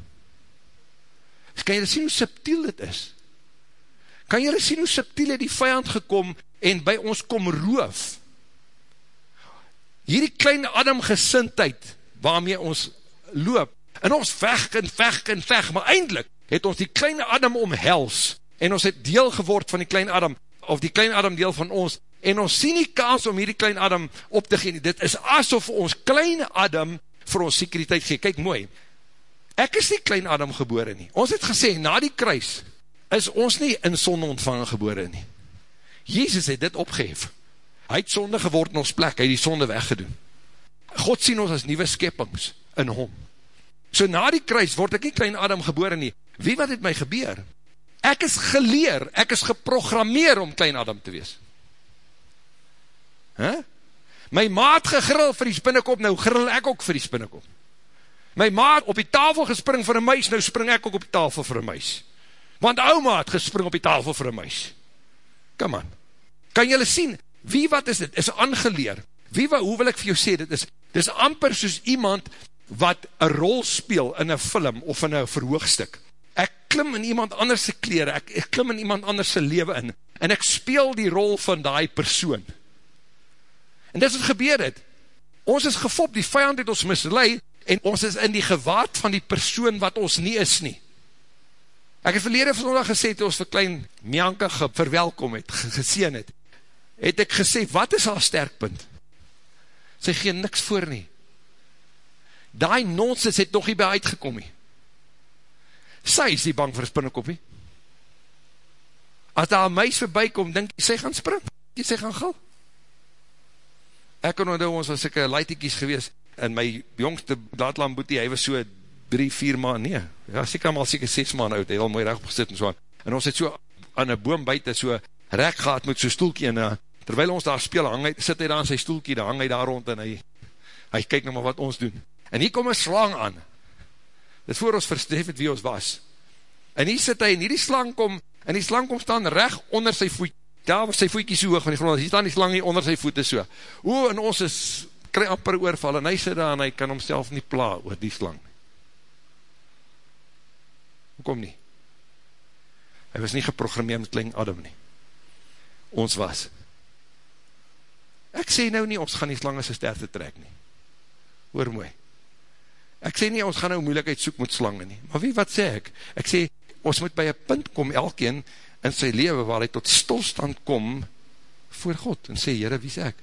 Kan jy sien hoe subtiel dit is? Kan jy sien hoe subtiel het die vijand gekom en by ons kom roof? Hierdie klein Adam gesintheid waarmee ons loop, en ons vecht en vecht en vecht, maar eindelijk het ons die kleine Adam omhels, en ons het deel geword van die kleine Adam, of die kleine Adam deel van ons, en ons sien die kans om hierdie kleine Adam op te gee, dit is asof ons kleine Adam vir ons sekuriteit gee, kyk mooi, ek is nie kleine Adam gebore nie, ons het gesê, na die kruis, is ons nie in sonde ontvangen gebore nie, Jezus het dit opgehef, hy het sonde geword in ons plek, hy het die sonde weggedoen, God sien ons as nieuwe skeppings in hom, so na die kruis word ek nie klein Adam gebore nie, wie wat het my gebeur? Ek is geleer, ek is geprogrammeer om klein Adam te wees. Huh? My maat gegril vir die spinnekop, nou gril ek ook vir die spinnekop. My maat op die tafel gespring vir een muis, nou spring ek ook op die tafel vir een muis. Want oma het gespring op die tafel vir een muis. Come on. Kan jylle sien, wie wat is dit? Is aangeleer. Wie wat, hoe wil ek vir jou sê, dit is, dit is amper soos iemand wat een rol speel in een film of in een verhoogstuk ek klim in iemand anders se kleren, ek, ek klim in iemand anders se leven in, en ek speel die rol van die persoon. En dit is wat gebeur het. Ons is gefop, die vijand het ons mislui, en ons is in die gewaad van die persoon wat ons nie is nie. Ek het verlede vandag gesê, toe ons vir klein Mianka verwelkom het, geseen het, het ek gesê, wat is haar sterkpunt? Sy gee niks voor nie. Daai nonsens het nog nie by uitgekom nie sy is nie bang vir spinnekoppie. As daar een meis voorbij kom, denk jy, sy gaan spring, jy sy gaan gal. Ek kan onthou, ons was sikke leitiekies gewees, en my jongste daadlamboetie, hy was so drie, vier maand, nee, ja, sy kan al sikke ses maand oud, hy al mooi recht opgesit en so aan, en ons het so aan een boom buiten, so rek gehad met so stoelkie, en uh, terwijl ons daar speel, hang hy, sit hy daar in sy stoelkie, dan hang hy daar rond, en hy, hy kyk nou maar wat ons doen, en hier kom een slang aan, dit voor ons verstref het wie ons was. En hier sit hy, en hier die slang kom, en die slang kom staan recht onder sy voet, daar was sy voetkie so hoog van die grond, hier staan die slang hier onder sy voete so. O, en ons is, kry amper oorval, en hy sit daar, en hy kan homself nie pla oor die slang. Hoekom nie? Hy was nie geprogrammeer met klein Adam nie. Ons was. Ek sê nou nie, ons gaan die slang as een ster te trek nie. Hoor mooi. Ek sê nie, ons gaan nou moeilijkheid soek met slangen nie. Maar wie wat sê ek? Ek sê, ons moet by een punt kom, elkeen in sy leven, waar hy tot stilstand kom, voor God, en sê, Heere, wie sê ek?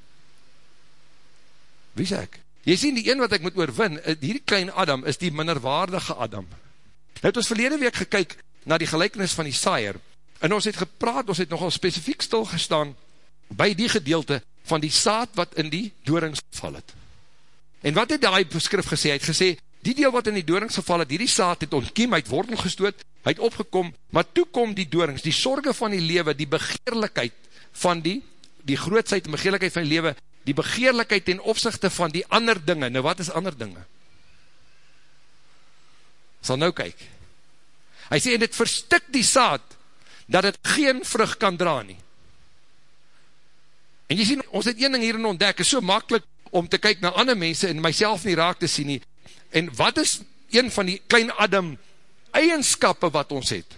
Wie sê ek? Jy sien, die een wat ek moet oorwin, eh, hierdie klein Adam, is die minderwaardige Adam. Nou het ons verlede week gekyk, na die gelijkenis van die saaier, en ons het gepraat, ons het nogal specifiek stilgestaan, by die gedeelte, van die saad wat in die doorings val het. En wat het die skrif gesê? Hy het gesê, die deel wat in die doorings geval het, die saad het ontkiem, hy het wortel gestoot, hy het opgekom, maar toe kom die doorings, die sorge van die lewe, die begeerlikheid van die, die grootsheid en begeerlikheid van die lewe, die begeerlikheid ten opzichte van die ander dinge, nou wat is ander dinge? Sal nou kyk. Hy sê, en dit verstik die saad, dat het geen vrug kan dra nie. En jy sê, ons het een ding hierin ontdek, is so makkelijk om te kyk na ander mense en myself nie raak te sien nie. En wat is een van die klein Adam eigenskappe wat ons het?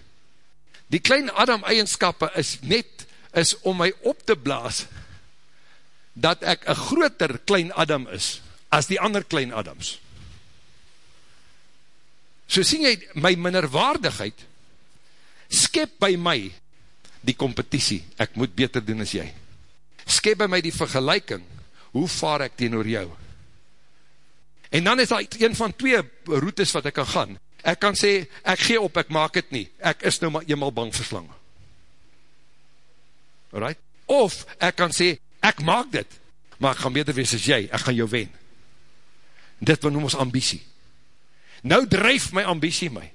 Die klein Adam eigenskappe is net, is om my op te blaas, dat ek een groter klein Adam is, as die ander klein Adams. So sien jy, my minderwaardigheid, skep by my die competitie, ek moet beter doen as jy. Skep by my die vergelijking, hoe vaar ek teen oor jou? En dan is daar een van twee routes wat ek kan gaan. Ek kan sê, ek gee op, ek maak het nie. Ek is nou maar eenmaal bang vir slange. Alright? Of ek kan sê, ek maak dit, maar ek gaan beter wees as jy, ek gaan jou wen. Dit wat noem ons ambitie. Nou drijf my ambitie my.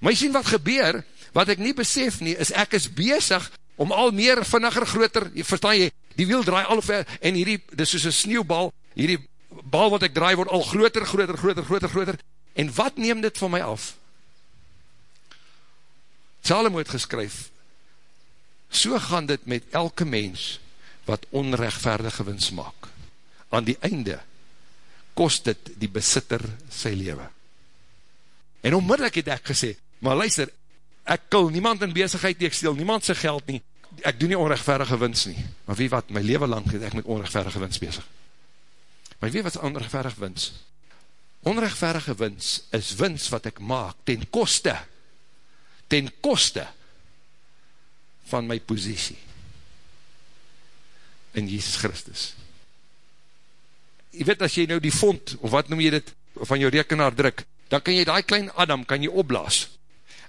Maar jy sien wat gebeur, wat ek nie besef nie, is ek is bezig om al meer vinniger groter, jy verstaan jy, die wiel draai al ver, en hierdie, dit is soos een sneeuwbal, hierdie bal wat ek draai word al groter, groter, groter, groter, groter, en wat neem dit van my af? Salomo het geskryf, so gaan dit met elke mens, wat onrechtvaardige wins maak. Aan die einde, kost dit die besitter sy lewe. En onmiddellik het ek gesê, maar luister, ek kul niemand in bezigheid nie, ek stel niemand sy geld nie, ek doe nie onrechtvaardige wins nie, maar wie wat, my leven lang het ek met onrechtvaardige wins bezig. Maar wie wat is onrechtvaardige wins? Onrechtvaardige wins is wins wat ek maak ten koste, ten koste van my posiesie in Jesus Christus. Jy weet, as jy nou die fond, of wat noem jy dit, van jou rekenaar druk, dan kan jy die klein Adam, kan jy opblaas,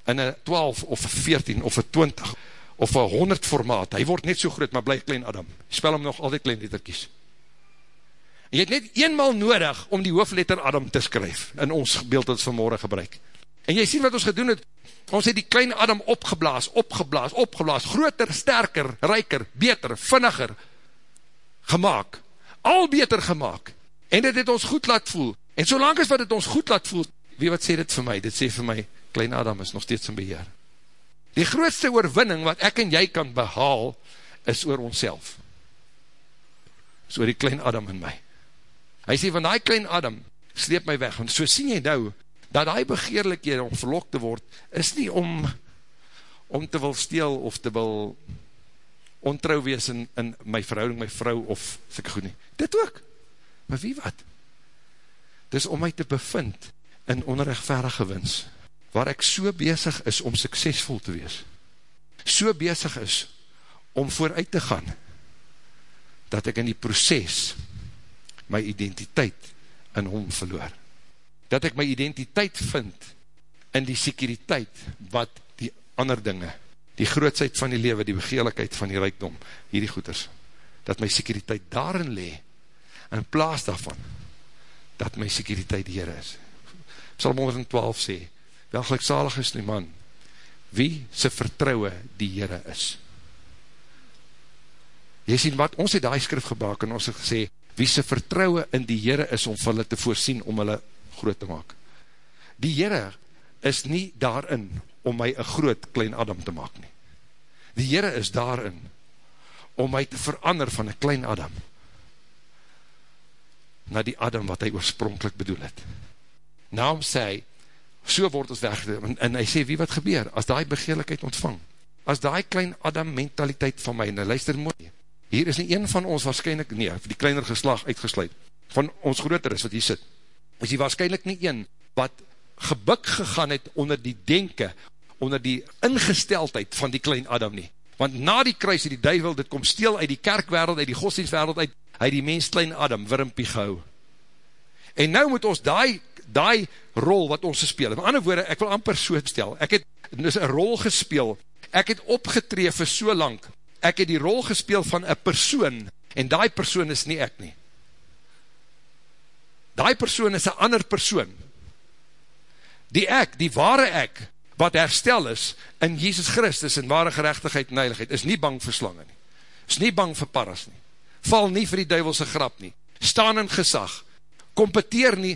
in een 12 of 14 of een 20 of een 100 formaat, hy word net so groot, maar bly klein Adam, spel hom nog altyd klein letterkies. En jy het net eenmaal nodig om die hoofletter Adam te skryf, in ons beeld ons vanmorgen gebruik. En jy sien wat ons gedoen het, ons het die klein Adam opgeblaas, opgeblaas, opgeblaas, groter, sterker, ryker, beter, vinniger, gemaakt, al beter gemaakt, en dit het ons goed laat voel, en solang as wat het ons goed laat voel, wie wat sê dit vir my, dit sê vir my, klein Adam is nog steeds in beheer. Die grootste oorwinning wat ek en jy kan behaal, is oor onszelf. Is oor die klein Adam in my. Hy sê, van die klein Adam, sleep my weg, want so sien jy nou, dat die begeerlikhede om verlok te word, is nie om, om te wil steel, of te wil ontrouw wees in, in my verhouding, my vrou, of sikke goed nie. Dit ook. Maar wie wat? Dis om my te bevind in onrechtverige wins, waar ek so bezig is om suksesvol te wees, so bezig is om vooruit te gaan, dat ek in die proces my identiteit in hom verloor. Dat ek my identiteit vind in die sekuriteit wat die ander dinge, die grootsheid van die lewe, die begeerlikheid van die rijkdom, hierdie goeders, dat my sekuriteit daarin le, in plaas daarvan, dat my sekuriteit Heere is. Psalm 112 sê, wel gelukzalig is die man, wie sy vertrouwe die Heere is. Jy sien wat, ons het die skrif gebaak en ons het gesê, wie sy vertrouwe in die Heere is om hulle te voorsien, om hulle groot te maak. Die Heere is nie daarin om my een groot klein Adam te maak nie. Die Heere is daarin om my te verander van een klein Adam na die Adam wat hy oorspronkelijk bedoel het. Naam sê hy, so word ons weggedeeld, en, en hy sê, wie wat gebeur, as die begeerlikheid ontvang, as die klein Adam mentaliteit van my, en hy luister mooi, hier is nie een van ons waarschijnlijk, nee, die kleiner geslag uitgesluit, van ons groter is wat hier sit, is die waarschijnlijk nie een, wat gebuk gegaan het onder die denke, onder die ingesteldheid van die klein Adam nie, want na die kruis het die duivel, dit kom steel uit die kerkwereld, uit die godsdienstwereld uit, hy die mens klein Adam, wirmpie gehou, en nou moet ons die die rol wat ons gespeel het. In ander woorde, ek wil amper so stel, ek het dus een rol gespeel, ek het opgetree vir so lang, ek het die rol gespeel van een persoon, en die persoon is nie ek nie. Die persoon is een ander persoon. Die ek, die ware ek, wat herstel is, in Jesus Christus, in ware gerechtigheid en heiligheid, is nie bang vir slange nie. Is nie bang vir paras nie. Val nie vir die duivelse grap nie. Staan in gesag. Competeer nie,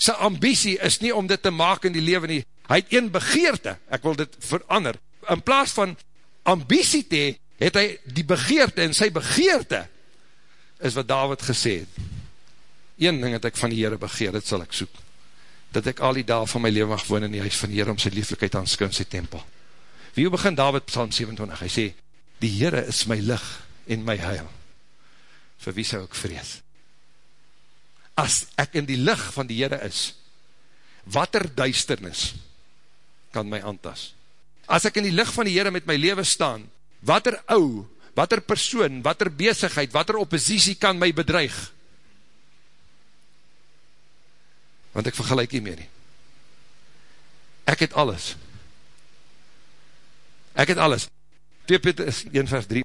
sy ambitie is nie om dit te maak in die leven nie, hy het een begeerte, ek wil dit verander, in plaas van ambitie te, het hy die begeerte, en sy begeerte, is wat David gesê het, een ding het ek van die Heere begeer, dit sal ek soek, dat ek al die daal van my leven mag woon in die huis van die Heere, om sy lieflikheid aan in sy tempel. Wie begin David Psalm 27, hy sê, die Heere is my lig en my huil, vir wie sou ek vrees? as ek in die licht van die Heere is, wat er duisternis kan my aantas. As ek in die licht van die Heere met my leven staan, wat er ou, wat er persoon, wat er bezigheid, wat er oppositie kan my bedreig. Want ek vergelijk nie meer nie. Ek het alles. Ek het alles. 2 Petrus 1 vers 3.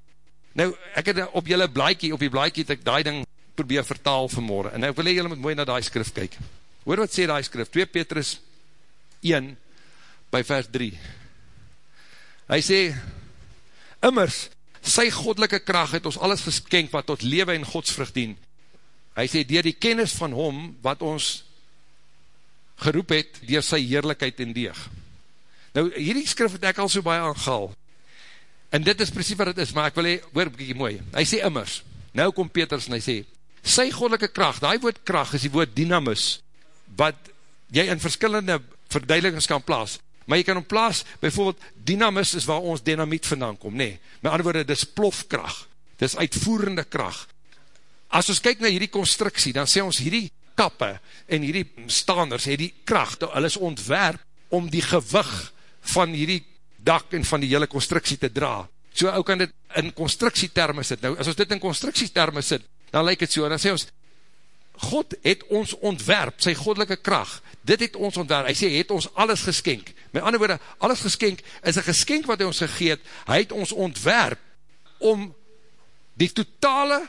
Nou, ek het op julle blaaikie, op die blaaikie het ek die ding probeer vertaal vanmorgen, en ek wil julle moet mooi na die skrif kyk. Hoor wat sê die skrif, 2 Petrus 1 by vers 3. Hy sê, immers, sy goddelike kracht het ons alles geskenk wat tot lewe en godsvrucht dien. Hy sê, dier die kennis van hom, wat ons geroep het, dier sy heerlijkheid en deeg. Nou, hierdie skrif het ek al so baie aangehaal. En dit is precies wat het is, maar ek wil hee, hoor bykie mooi. Hy sê immers, nou kom Peters en hy sê, sy goddelike kracht, die woord kracht is die woord dynamis, wat jy in verskillende verduidelikings kan plaas. Maar jy kan om plaas, bijvoorbeeld, dynamis is waar ons dynamiet vandaan kom, nee. Met andere woorde, dit is plofkracht, dit is uitvoerende kracht. As ons kyk na hierdie constructie, dan sê ons hierdie kappe en hierdie staanders, het die kracht, hulle is ontwerp om die gewig van hierdie dak en van die hele constructie te dra. So ook kan dit in constructieterme sit. Nou, as ons dit in constructieterme sit, dan lyk het so, dan sê ons, God het ons ontwerp, sy godelike kracht, dit het ons ontwerp, hy sê, het ons alles geskenk, met ander woorde, alles geskenk, is een geskenk wat hy ons gegeet, hy het ons ontwerp, om die totale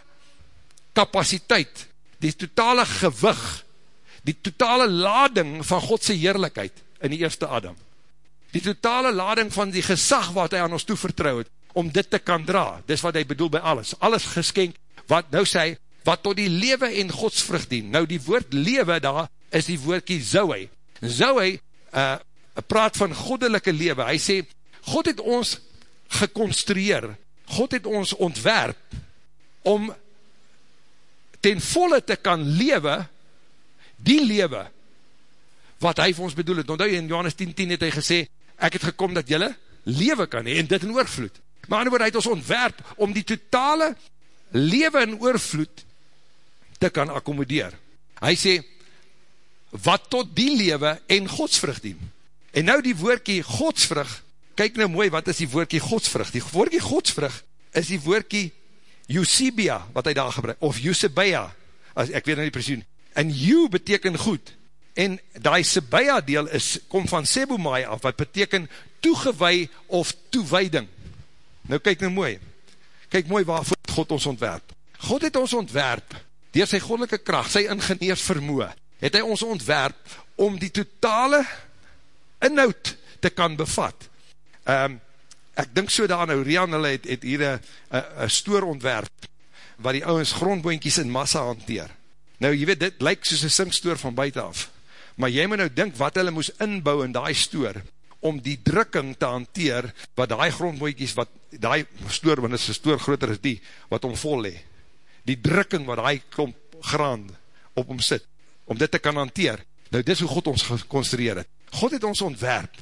kapasiteit, die totale gewig, die totale lading van Godse heerlijkheid, in die eerste Adam, die totale lading van die gesag wat hy aan ons toevertrouw het, om dit te kan dra, dis wat hy bedoel by alles, alles geskenk, wat nou sê, wat tot die lewe en godsvrucht dien. Nou die woord lewe daar, is die woordkie Zoe. Zoe uh, praat van goddelike lewe. Hy sê, God het ons geconstrueer, God het ons ontwerp, om ten volle te kan lewe, die lewe, wat hy vir ons bedoel het. Want in Johannes 10, 10 het hy gesê, ek het gekom dat jylle lewe kan hee, en dit in oorvloed. Maar ander woord, hy het ons ontwerp, om die totale lewe in oorvloed, te kan akkomodeer. Hy sê, wat tot die lewe en godsvrug dien. En nou die woordkie godsvrug, kyk nou mooi, wat is die woordkie godsvrug? Die woordkie godsvrug is die woordkie Eusebia, wat hy daar gebruik, of Eusebia, as ek weet nie precies, en you beteken goed, en die Sebia deel is, kom van Sebomai af, wat beteken toegewei of toeweiding. Nou kyk nou mooi, kyk mooi waarvoor God ons ontwerp. God het ons ontwerp, door sy godelike kracht, sy ingenieurs vermoe, het hy ons ontwerp om die totale inhoud te kan bevat. Um, ek dink so daar nou, Rian hulle het, het hier een stoor ontwerp, waar die ouwens grondboinkies in massa hanteer. Nou, jy weet, dit lyk soos een singstoor van buiten af. Maar jy moet nou dink wat hulle moes inbou in die stoor, om die drukking te hanteer, wat die grondboinkies, wat die stoor, want is een stoor groter as die, wat om vol lee die drukking wat hy klomp graan op hom sit, om dit te kan hanteer. Nou, dit is hoe God ons geconstrueer het. God het ons ontwerp,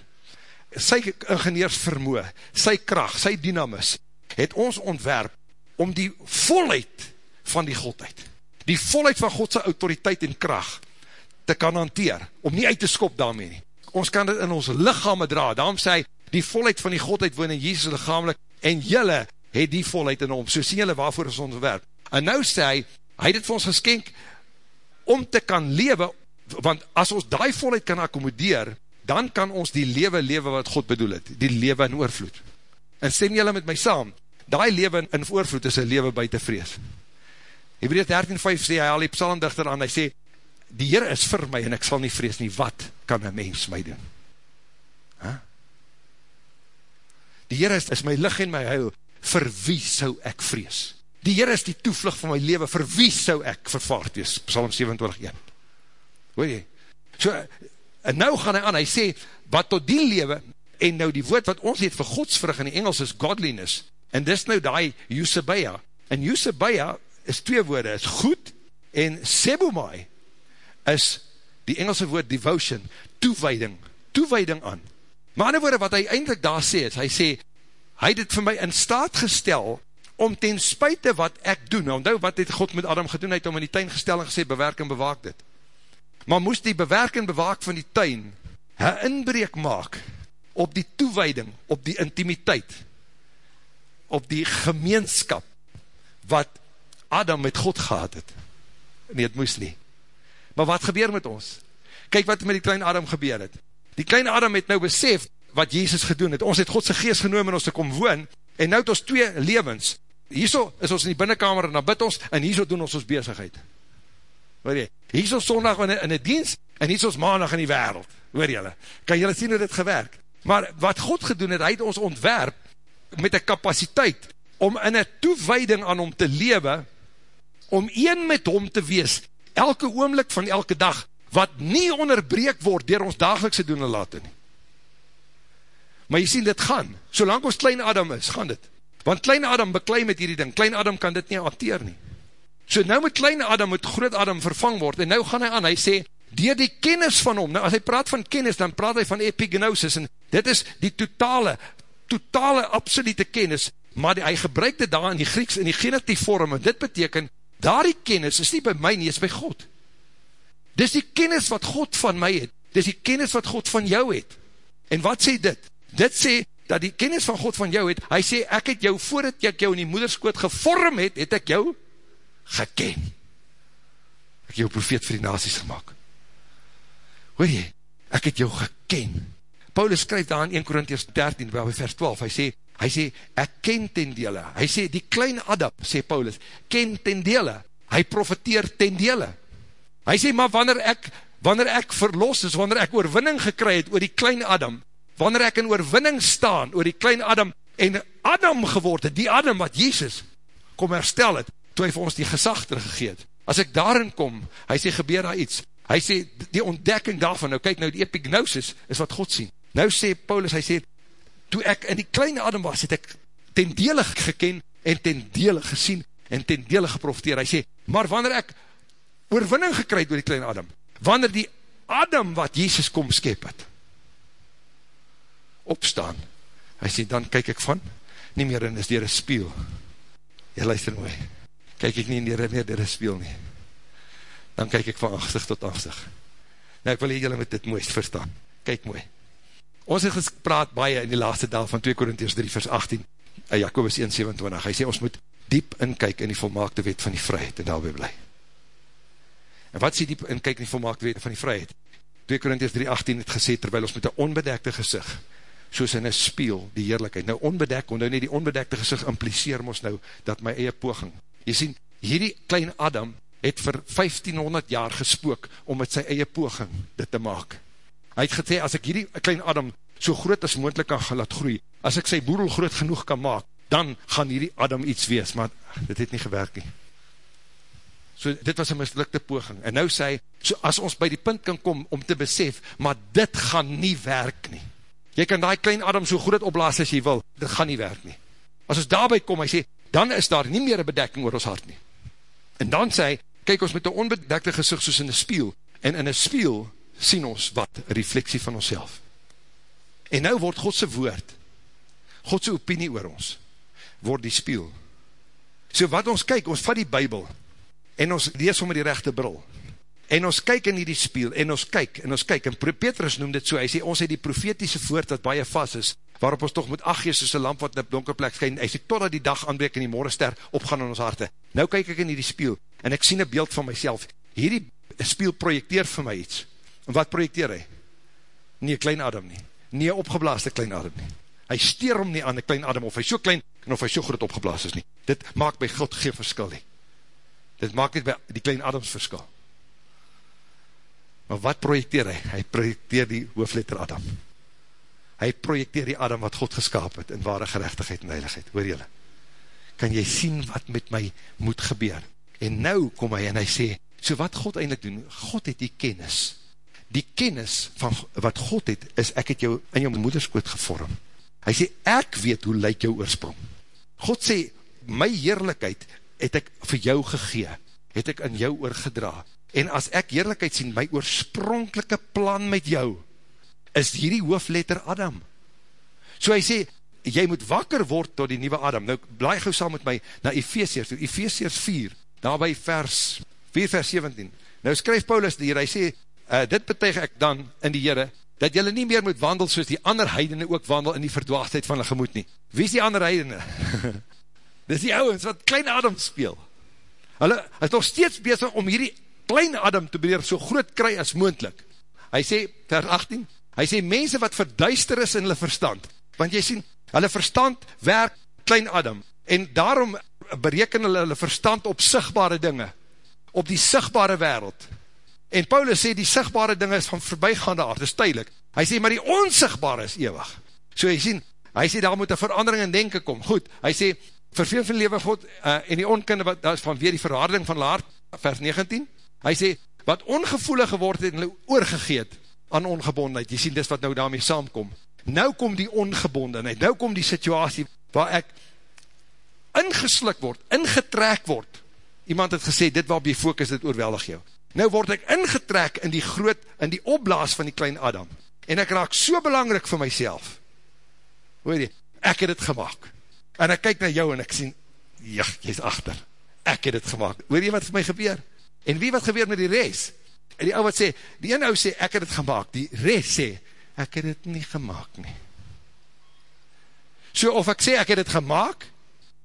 sy ingenieurs vermoe, sy kracht, sy dynamis, het ons ontwerp om die volheid van die Godheid, die volheid van Godse autoriteit en kracht, te kan hanteer, om nie uit te skop daarmee nie. Ons kan dit in ons lichame dra, daarom sê hy, die volheid van die Godheid woon in Jezus lichamelik, en jylle het die volheid in hom, so sien jylle waarvoor is ons ontwerp. En nou sê hy, hy het vir ons geskenk om te kan lewe, want as ons die volheid kan akkomodeer, dan kan ons die lewe lewe wat God bedoel het, die lewe in oorvloed. En stem jylle met my saam, die lewe in oorvloed is een lewe buiten vrees. Hebreus 13,5 sê hy al die psalmdichter aan, hy sê, die Heer is vir my en ek sal nie vrees nie, wat kan een mens my doen? Huh? Die Heer is, is my lig en my huil, vir wie sou ek vrees? Die Heer is die toevlug van my leven, vir wie sou ek vervaard wees? Psalm 27, 1. Hoor jy? So, en nou gaan hy aan, hy sê, wat tot die leven, en nou die woord wat ons het vir godsvrug in die Engels is godliness, en dis nou die Eusebia, en Eusebia is twee woorde, is goed, en sebomai is die Engelse woord devotion, toewijding, toewijding aan. Maar ander woorde wat hy eindelijk daar sê, is, hy sê, hy het het vir my in staat gestel, om ten spuite wat ek doen, nou, nou wat het God met Adam gedoen, hy het om in die tuin gestel en gesê, bewerk en bewaak dit. Maar moes die bewerk en bewaak van die tuin, een inbreek maak, op die toewijding, op die intimiteit, op die gemeenskap, wat Adam met God gehad het. Nee, het moes nie. Maar wat gebeur met ons? Kyk wat met die klein Adam gebeur het. Die klein Adam het nou besef, wat Jezus gedoen het. Ons het Godse geest genoem en ons te kom woon, En nou het ons twee levens. Hierso is ons in die binnenkamer en dan bid ons, en hierso doen ons ons bezigheid. Hoor jy? Hierso sondag in een dienst, en hierso is maandag in die wereld. Hoor jylle? Kan jylle sien hoe dit gewerk? Maar wat God gedoen het, hy het ons ontwerp met een kapasiteit om in een toewijding aan hom te lewe, om een met hom te wees, elke oomlik van elke dag, wat nie onderbreek word dier ons dagelikse doen en laten nie. Maar jy sien, dit gaan. Solang ons klein Adam is, gaan dit. Want klein Adam beklei met hierdie ding. Klein Adam kan dit nie hanteer nie. So nou met klein Adam, moet groot Adam vervang word. En nou gaan hy aan, hy sê, dier die kennis van hom, nou as hy praat van kennis, dan praat hy van epigenosis, en dit is die totale, totale absolute kennis, maar die, hy gebruik dit daar in die Grieks, in die genitief vorm, en dit beteken, daar die kennis is nie by my nie, is by God. Dis die kennis wat God van my het, dis die kennis wat God van jou het. En wat sê dit? Dit sê, dat die kennis van God van jou het, hy sê, ek het jou, voordat ek jou in die moederskoot gevorm het, het ek jou geken. Ek jou profeet vir die nasies gemaakt. Hoor jy, ek het jou geken. Paulus skryf daar in 1 Korintiërs 13, by vers 12, hy sê, hy sê, ek ken ten dele. Hy sê, die klein Adam, sê Paulus, ken ten dele. Hy profeteer ten dele. Hy sê, maar wanneer ek, wanneer ek verlos is, wanneer ek oorwinning gekry het oor die klein Adam, wanneer ek in oorwinning staan oor die klein Adam, en Adam geword het, die Adam wat Jezus kom herstel het, toe hy vir ons die gezag teruggegeet. As ek daarin kom, hy sê, gebeur daar iets. Hy sê, die ontdekking daarvan, nou kyk nou, die epignosis is wat God sien. Nou sê Paulus, hy sê, toe ek in die kleine Adam was, het ek ten dele geken, en ten dele gesien, en ten dele geprofiteer. Hy sê, maar wanneer ek oorwinning gekryd door die kleine Adam, wanneer die Adam wat Jezus kom skep het, opstaan. Hy sê, dan kyk ek van, nie meer in is dier een spiel. Jy luister mooi, kyk ek nie in dier meer dier een spiel nie. Dan kyk ek van angstig tot angstig. Nou, ek wil hier julle met dit mooist verstaan. Kyk mooi. Ons het gespraat baie in die laatste deel van 2 Korintiërs 3 vers 18, en Jacobus 1, 27. Hy sê, ons moet diep inkyk in die volmaakte wet van die vryheid, en daarby bly. En wat sê diep inkyk in die volmaakte wet van die vryheid? 2 Korintiërs 3, 18 het gesê, terwyl ons met een onbedekte gezicht soos in een spiel, die heerlijkheid. Nou onbedek, nou nie die onbedekte gezicht impliseer ons nou, dat my eie poging. Jy sien, hierdie klein Adam het vir 1500 jaar gespook om met sy eie poging dit te maak. Hy het gesê, as ek hierdie klein Adam so groot as moendlik kan laat groei, as ek sy boerel groot genoeg kan maak, dan gaan hierdie Adam iets wees, maar dit het nie gewerk nie. So dit was een mislukte poging. En nou sê hy, so as ons by die punt kan kom om te besef, maar dit gaan nie werk nie. Jy kan die klein Adam so goed opblaas as jy wil, dit gaan nie werk nie. As ons daarby kom, hy sê, dan is daar nie meer een bedekking oor ons hart nie. En dan sê hy, kyk ons met een onbedekte gezicht soos in een spiel, en in een spiel sien ons wat, refleksie van ons En nou word Godse woord, Godse opinie oor ons, word die spiel. So wat ons kyk, ons vat die bybel, en ons lees om die rechte bril, en ons kyk in die spiel, en ons kyk, en ons kyk, en Petrus noem dit so, hy sê, ons het die profetiese woord wat baie vast is, waarop ons toch moet ach gees soos een lamp wat in die donker plek skyn, hy sê, totdat die dag aanbreek en die morgenster opgaan in ons harte. Nou kyk ek in die spiel, en ek sien een beeld van myself, hierdie spiel projecteer vir my iets, en wat projecteer hy? Nie een klein Adam nie, nie een opgeblaaste klein Adam nie, hy steer hom nie aan een klein Adam, of hy so klein, en of hy so groot opgeblaas is nie, dit maak by God geen verskil nie, dit maak nie by die klein Adams verskil, Maar wat projecteer hy? Hy projecteer die hoofletter Adam. Hy projecteer die Adam wat God geskaap het in ware gerechtigheid en heiligheid. Hoor jylle? Kan jy sien wat met my moet gebeur? En nou kom hy en hy sê, so wat God eindelijk doen, God het die kennis. Die kennis van wat God het, is ek het jou in jou moederskoot gevorm. Hy sê, ek weet hoe lyk jou oorsprong. God sê, my heerlijkheid het ek vir jou gegee, het ek in jou oorgedra, en as ek eerlijkheid sien, my oorspronkelike plan met jou, is hierdie hoofletter Adam. So hy sê, jy moet wakker word tot die nieuwe Adam. Nou, blaai gauw saam met my na Ephesians, Ephesians 4, daarby vers 4 vers 17. Nou skryf Paulus die hier, hy sê, uh, dit betuig ek dan in die Heere, dat jylle nie meer moet wandel soos die ander heidene ook wandel in die verdwaagdheid van hulle gemoed nie. Wie is die ander heidene? Dis die ouwens wat klein Adam speel. Hulle is nog steeds bezig om hierdie klein Adam te beheer so groot kry as moendlik. Hy sê, vers 18, hy sê, mense wat verduister is in hulle verstand, want jy sien, hulle verstand werk klein Adam, en daarom bereken hulle hulle verstand op sigbare dinge, op die sigbare wereld, en Paulus sê, die sigbare dinge is van voorbijgaande aard, is tydelik, hy sê, maar die onsigbare is ewig, so hy sê, hy sê, daar moet een verandering in denken kom, goed, hy sê, verveel van lewe God, uh, en die onkunde, wat, dat is van weer die verhaarding van Laard, vers 19, hy sê, wat ongevoelig geword het, en hulle oorgegeet, aan ongebondenheid, jy sien dis wat nou daarmee saamkom, nou kom die ongebondenheid, nou kom die situasie, waar ek ingeslik word, ingetrek word, iemand het gesê, dit waarop jy focus, dit oorweldig jou, nou word ek ingetrek in die groot, in die opblaas van die klein Adam, en ek raak so belangrijk vir myself, hoor jy, ek het het gemaakt, en ek kyk na jou en ek sien, ja, jy is achter, ek het het gemaakt, hoor jy wat vir my gebeur, en wie wat gebeur met die res, en die ou wat sê, die ene ou sê, ek het het gemaakt, die res sê, ek het het nie gemaakt nie, so of ek sê, ek het het gemaakt,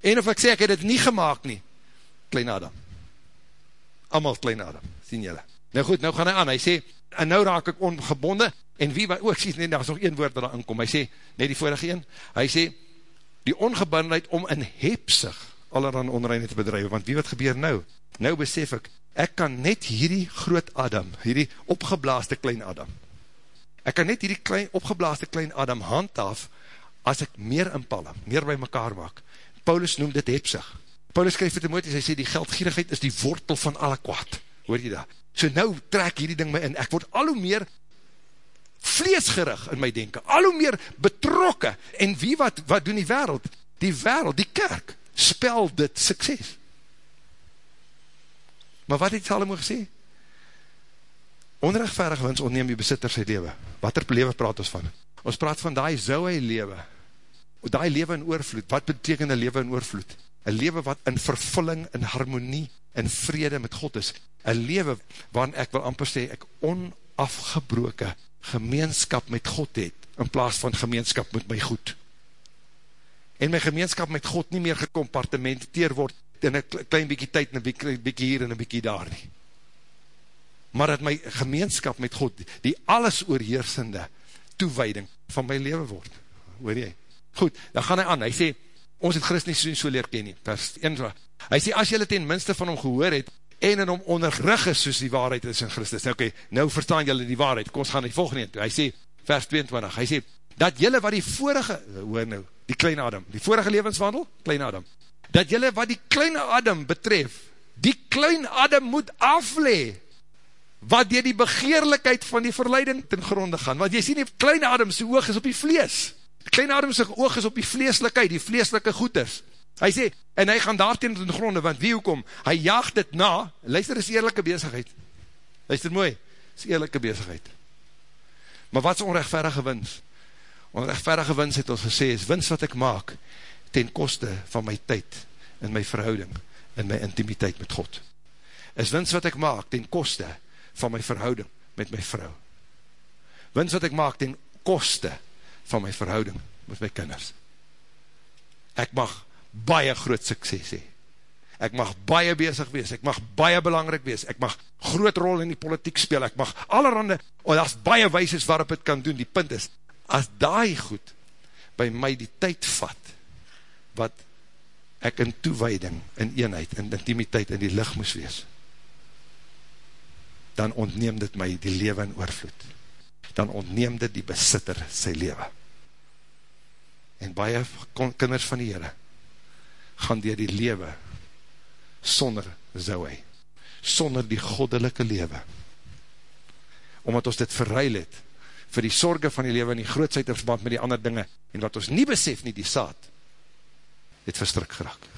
en of ek sê, ek het het nie gemaakt nie, klein Adam, allemaal klein Adam, sien jylle, nou goed, nou gaan hy aan, hy sê, en nou raak ek ongebonde, en wie, wat, ek sê, nee, daar is nog een woord wat daar inkom, hy sê, nee, die vorige een, hy sê, die ongebindeheid om in hepsig allerhande onreinheid te bedrijf, want wie wat gebeur nou? Nou besef ek, ek kan net hierdie groot Adam, hierdie opgeblaaste klein Adam, ek kan net hierdie klein, opgeblaaste klein Adam handhaaf, as ek meer inpalm, meer by mekaar maak. Paulus noem dit hepsig. Paulus skryf vir Timotheus, hy sê, die geldgierigheid is die wortel van alle kwaad. Hoor jy dat? So nou trek hierdie ding my in, ek word al hoe meer vleesgerig in my denken, al hoe meer betrokke, en wie wat, wat doen die wereld? Die wereld, die kerk, spel dit sukses. Maar wat het Salomo gesê? Onrechtvaardig wens ontneem die besitter sy lewe. Wat er lewe praat ons van? Ons praat van die zouwe lewe, die lewe in oorvloed. Wat beteken een lewe in oorvloed? Een lewe wat in vervulling, in harmonie, in vrede met God is. Een lewe waarin ek wil amper sê, ek onafgebroke gemeenskap met God het, in plaas van gemeenskap met my goed. En my gemeenskap met God nie meer gecompartimenteer word in een klein bykie tyd, en een bykie hier en een bykie daar nie. Maar dat my gemeenskap met God, die alles oorheersende toewijding van my leven word. Hoor jy? Goed, dan gaan hy aan, hy sê, ons het Christus nie so leer ken nie, vers 1, hy sê, as jylle ten minste van hom gehoor het, en in hom onderrig is soos die waarheid is in Christus. Nou, okay, nou verstaan julle die waarheid, kom ons gaan die volgende toe. Hy sê, vers 22, hy sê, dat julle wat die vorige, hoor nou, die kleine Adam, die vorige levenswandel, kleine Adam, dat julle wat die kleine Adam betref, die kleine Adam moet aflee, wat dier die begeerlikheid van die verleiding ten gronde gaan, want jy sien die kleine Adam sy oog is op die vlees, die kleine Adam sy oog is op die vleeslikheid, die vleeslike goeders, Hy sê, en hy gaan daarteen ten gronde, want wie hoekom? Hy jaag dit na, luister, is eerlijke bezigheid. Luister mooi, is eerlijke bezigheid. Maar wat is onrechtverige wins? Onrechtverige wins het ons gesê, is wins wat ek maak, ten koste van my tyd, in my verhouding, in my intimiteit met God. Is wins wat ek maak, ten koste van my verhouding met my vrou. Wins wat ek maak, ten koste van my verhouding met my kinders. Ek mag baie groot sukses hee. Ek mag baie bezig wees, ek mag baie belangrijk wees, ek mag groot rol in die politiek speel, ek mag allerhande, oh, as baie wijs waarop het kan doen, die punt is, as daai goed by my die tyd vat, wat ek in toewijding, in eenheid, in intimiteit, in die licht moes wees, dan ontneem dit my die lewe in oorvloed. Dan ontneem dit die besitter sy lewe. En baie kinders van die Heere, gaan dier die lewe sonder Zoe, sonder die goddelike lewe. Omdat ons dit verruil het, vir die sorge van die lewe en die grootsheid in verband met die ander dinge, en wat ons nie besef nie, die saad, het verstrik geraak.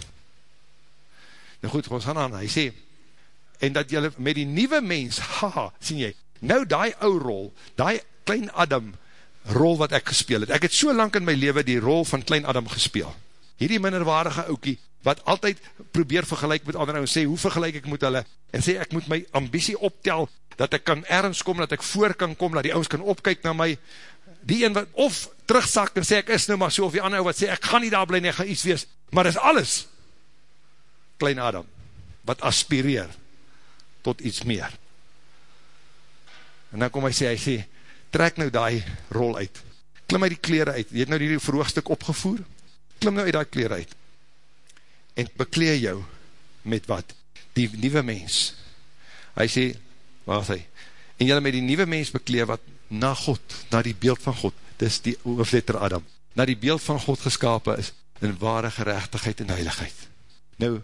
Nou goed, ons gaan aan, hy sê, en dat jylle met die nieuwe mens, haha, sien jy, nou die ou rol, die klein Adam rol wat ek gespeel het, ek het so lang in my leven die rol van klein Adam gespeel, hierdie minderwaardige oukie, wat altyd probeer vergelijk met ander, en sê, hoe vergelijk ek moet hulle, en sê, ek moet my ambitie optel, dat ek kan ergens kom, dat ek voor kan kom, dat die ouds kan opkyk na my, die een wat, of terugsak, en sê, ek is nou maar so, of die ander wat sê, ek gaan nie daar blij, nie, ek gaan iets wees, maar is alles, klein Adam, wat aspireer, tot iets meer, en dan kom hy sê, hy sê, trek nou die rol uit, klim my die kleren uit, jy het nou die verhoogstuk opgevoer, klim nou uit die kleer uit, en bekleer jou met wat? Die nieuwe mens. Hy sê, waar is hy? En jylle met die nieuwe mens bekleer wat na God, na die beeld van God, dis die hoofletter Adam, na die beeld van God geskapen is, in ware gerechtigheid en heiligheid. Nou,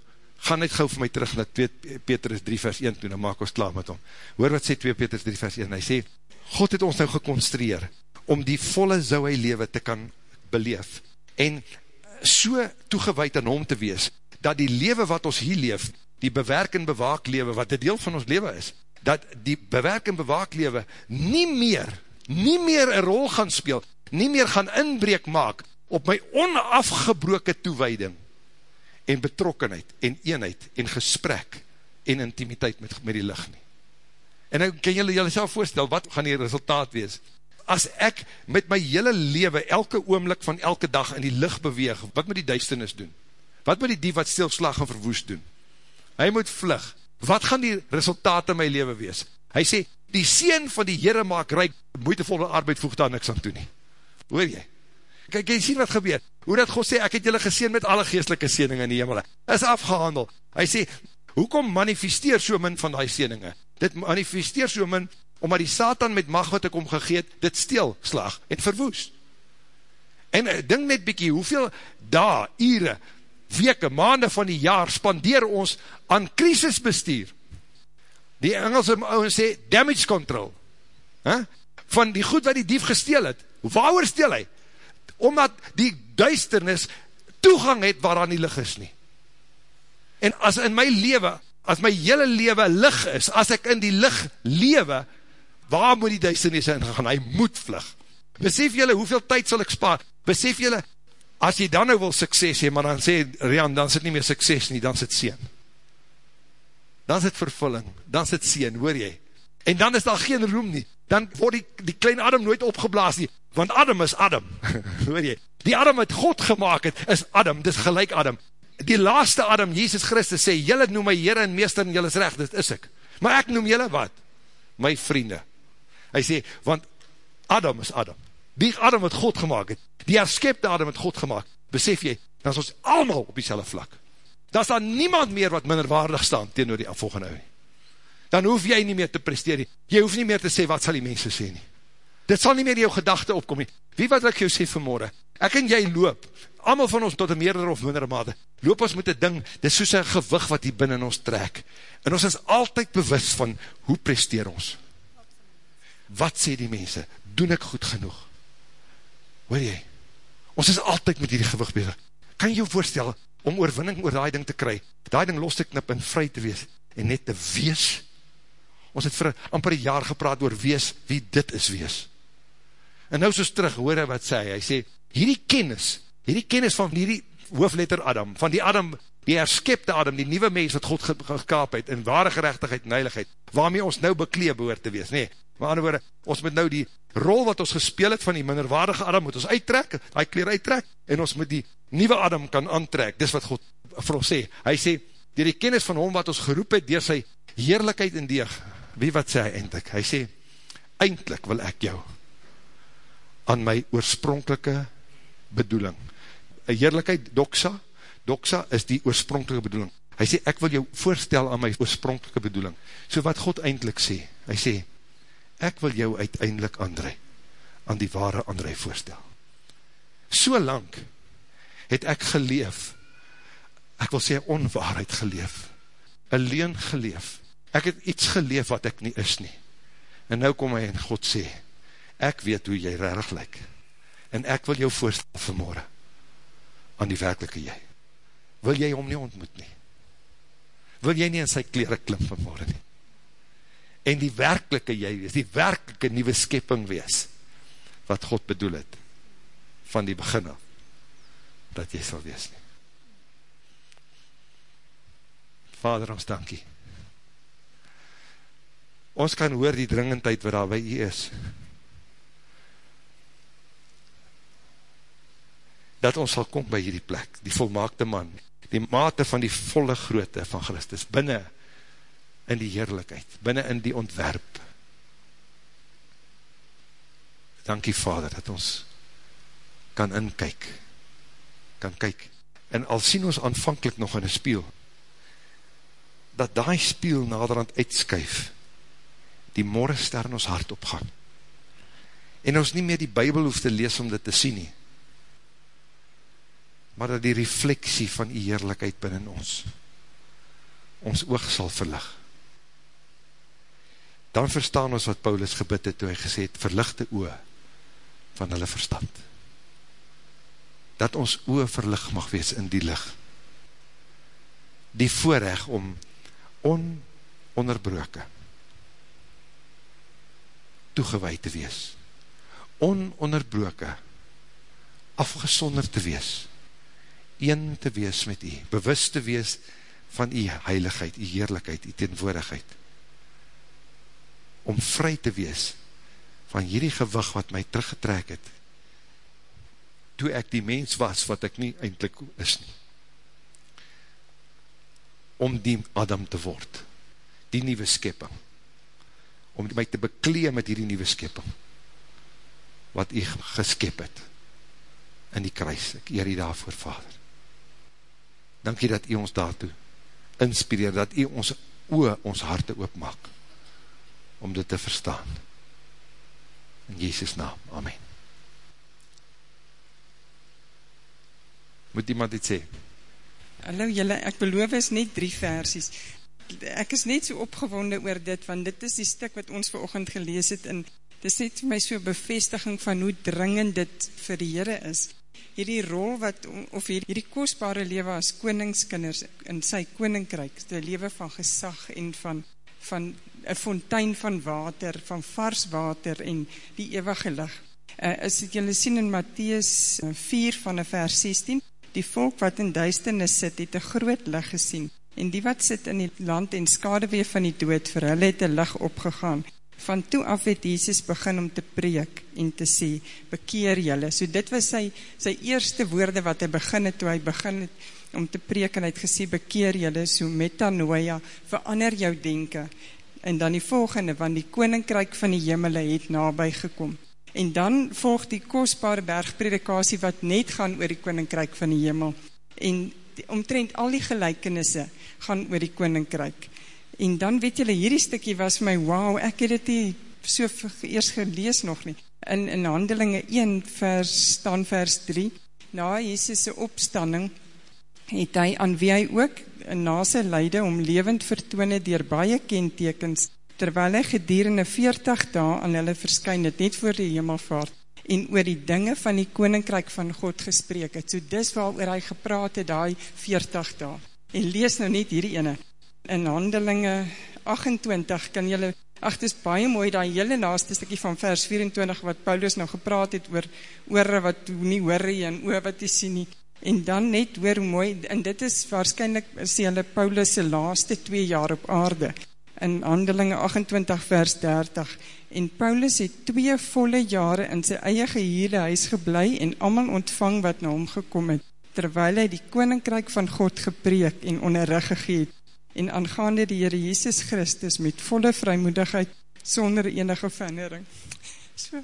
gaan net gauw vir my terug na 2 Petrus 3 vers 1 toe, nou maak ons klaar met hom. Hoor wat sê 2 Petrus 3 vers 1, hy sê, God het ons nou geconstrueer, om die volle zou hy lewe te kan beleef, en so toegeweid aan hom te wees, dat die lewe wat ons hier leef, die bewerk en bewaak lewe, wat die deel van ons lewe is, dat die bewerk en bewaak lewe nie meer, nie meer een rol gaan speel, nie meer gaan inbreek maak, op my onafgebroke toewijding, en betrokkenheid, en eenheid, en gesprek, en intimiteit met, met die licht nie. En nou kan julle julle self voorstel, wat gaan die resultaat wees? As ek met my hele lewe, elke oomlik van elke dag in die licht beweeg, wat moet die duisternis doen? Wat moet die die wat stilslag en verwoes doen? Hy moet vlug. Wat gaan die resultaat in my leven wees? Hy sê, die sien van die Heere maak rijk, moeitevolle arbeid voeg daar niks aan toe nie. Hoor jy? Kijk, jy sien wat gebeur. Hoe dat God sê, ek het julle geseen met alle geestelike sieninge in die hemel. Is afgehandel. Hy sê, hoekom manifesteer so min van die sieninge? Dit manifesteer so min, omdat die Satan met mag wat ek omgegeet, dit stil slag en verwoes. En eh, ding net bykie, hoeveel da, ure, weke, maande van die jaar, spandeer ons aan krisisbestuur. Die Engelse ouwe sê, damage control. Huh? Van die goed wat die dief gesteel het. Waar steel hy? omdat die duisternis toegang het waaraan die lig is nie. En as in my leven, as my hele leven lig is, as ek in die lig lewe, waar moet die duisternis in gaan? Hy moet vlug. Besef jylle, hoeveel tyd sal ek spaar? Besef jylle, as jy dan nou wil sukses hee, maar dan sê Rian, dan sit nie meer sukses nie, dan sit seen. Dan sit vervulling, dan sit seen, hoor jy? En dan is daar geen roem nie. Dan word die, die klein Adam nooit opgeblaas nie want Adam is Adam, hoor jy, die Adam wat God gemaakt het, is Adam, dis gelijk Adam, die laaste Adam, Jesus Christus, sê, jylle noem my Heere en Meester en jylle is recht, dit is ek, maar ek noem jylle wat? My vriende, hy sê, want Adam is Adam, die Adam wat God gemaakt het, die herskepte Adam wat God gemaakt, besef jy, dan is ons allemaal op die vlak, dan is daar niemand meer wat minderwaardig staan, tegen die volgende ouwe, dan hoef jy nie meer te presteer, jy hoef nie meer te sê, wat sal die mense sê nie, dit sal nie meer jou gedachte opkom nie. Wie wat ek jou sê vanmorgen? Ek en jy loop, allemaal van ons tot een meerder of minder mate, loop ons met die ding, dit is soos een gewig wat hier binnen ons trek. En ons is altyd bewus van, hoe presteer ons? Wat sê die mense? Doen ek goed genoeg? Hoor jy? Ons is altyd met die gewig bezig. Kan jy jou voorstel, om oorwinning oor die ding te kry, die ding los te knip en vry te wees, en net te wees? Ons het vir amper een jaar gepraat oor wees, wie dit is wees. En nou soos terug, hoor hy wat sê, hy sê, hierdie kennis, hierdie kennis van hierdie hoofletter Adam, van die Adam, die herskepte Adam, die nieuwe mens wat God gekaap het, in ware gerechtigheid en heiligheid, waarmee ons nou bekleed behoort te wees, nee, maar ander woorde, ons moet nou die rol wat ons gespeel het van die minderwaardige Adam, moet ons uittrek, hy kleer uittrek, en ons moet die nieuwe Adam kan aantrek, dis wat God vir ons sê, hy sê, dier die kennis van hom wat ons geroep het, dier sy heerlijkheid en deeg, wie wat sê hy eindelijk, hy sê, eindelijk wil ek jou, aan my oorspronkelike bedoeling. Een heerlijkheid, doxa, doxa is die oorspronkelike bedoeling. Hy sê, ek wil jou voorstel aan my oorspronkelike bedoeling. So wat God eindelijk sê, hy sê, ek wil jou uiteindelik André, aan die ware André voorstel. So lang het ek geleef, ek wil sê onwaarheid geleef, alleen geleef, ek het iets geleef wat ek nie is nie. En nou kom hy en God sê, ek weet hoe jy rarig lyk, en ek wil jou voorstel vanmorgen, aan die werkelike jy. Wil jy hom nie ontmoet nie? Wil jy nie in sy kleren klim vanmorgen nie? En die werkelike jy wees, die werkelike nieuwe skepping wees, wat God bedoel het, van die begin af, dat jy sal wees nie. Vader, ons dankie. Ons kan hoor die dringendheid wat daar by jy is, dat ons sal kom by hierdie plek, die volmaakte man, die mate van die volle grootte van Christus, binnen in die heerlijkheid, binnen in die ontwerp. Dankie Vader, dat ons kan inkyk kan kyk, en al sien ons aanvankelijk nog in een spiel, dat die spiel naderhand uitskuif, die morgenster in ons hart opgaan, en ons nie meer die bybel hoef te lees om dit te sien nie, maar dat die refleksie van die heerlijkheid binnen ons, ons oog sal verlig. Dan verstaan ons wat Paulus gebid het, toe hy gesê het, verlichte oog van hulle verstand. Dat ons oog verlig mag wees in die licht. Die voorrecht om ononderbroke toegeweid te wees. Ononderbroke afgesonder te wees een te wees met u, bewust te wees van u heiligheid, u heerlijkheid, u teenwoordigheid, om vry te wees van hierdie gewig wat my teruggetrek het, toe ek die mens was wat ek nie eindelijk is nie, om die Adam te word, die nieuwe skepping, om my te beklee met hierdie nieuwe skepping, wat u geskep het, in die kruis, ek eer die daarvoor, Vader. Dankie dat u ons daartoe inspireer, dat u ons oe, ons harte oopmaak, om dit te verstaan. In Jezus naam, Amen. Moet iemand iets sê? Hallo jylle, ek beloof is net drie versies. Ek is net so opgewonde oor dit, want dit is die stuk wat ons verochend gelees het, en dit is net vir my so bevestiging van hoe dringend dit vir die Heere is hierdie rol wat, of hierdie kostbare lewe as koningskinders in sy koninkryk, die lewe van gesag en van, van een fontein van water, van vars water en die eeuwige lig. Uh, as het julle sien in Matthäus 4 van vers 16, die volk wat in duisternis sit, het een groot lig gesien, en die wat sit in die land en skadewee van die dood, vir hulle het een lig opgegaan, van toe af het Jesus begin om te preek en te sê, bekeer jylle. So dit was sy, sy eerste woorde wat hy begin het, toe hy begin het om te preek en hy het gesê, bekeer jylle, so metanoia, verander jou denken. En dan die volgende, want die koninkryk van die jimmele het nabij gekom. En dan volg die kostbare bergpredikasie wat net gaan oor die koninkryk van die jimmel. En omtrent al die gelijkenisse gaan oor die koninkryk. En dan weet julle, hierdie stukkie was my, wow, ek het dit nie so eers gelees nog nie. In, in handelinge 1 vers, staan vers 3, na Jesus' opstanning, het hy aan wie hy ook na sy leide om levend vertoone dier baie kentekens, terwyl hy gedierende 40 dae aan hulle verskyn het, net voor die hemelvaart, en oor die dinge van die koninkryk van God gespreek het. So dis waar oor hy gepraat het, die 40 dae. En lees nou net hierdie ene, in handelinge 28 kan jylle, ach, het is baie mooi, die hele laaste stikkie van vers 24, wat Paulus nou gepraat het oor oore wat nie hoorie en oor wat die sien nie, en dan net oor mooi, en dit is waarschijnlijk, sê jylle Paulus' laaste twee jaar op aarde, in handelinge 28 vers 30, en Paulus het twee volle jare in sy eie geheerde huis geblei, en allemaal ontvang wat na hom gekom het, terwyl hy die koninkryk van God gepreek en onderrig gegeet, en aangaande die Heere Jesus Christus met volle vrymoedigheid sonder enige vernering. So,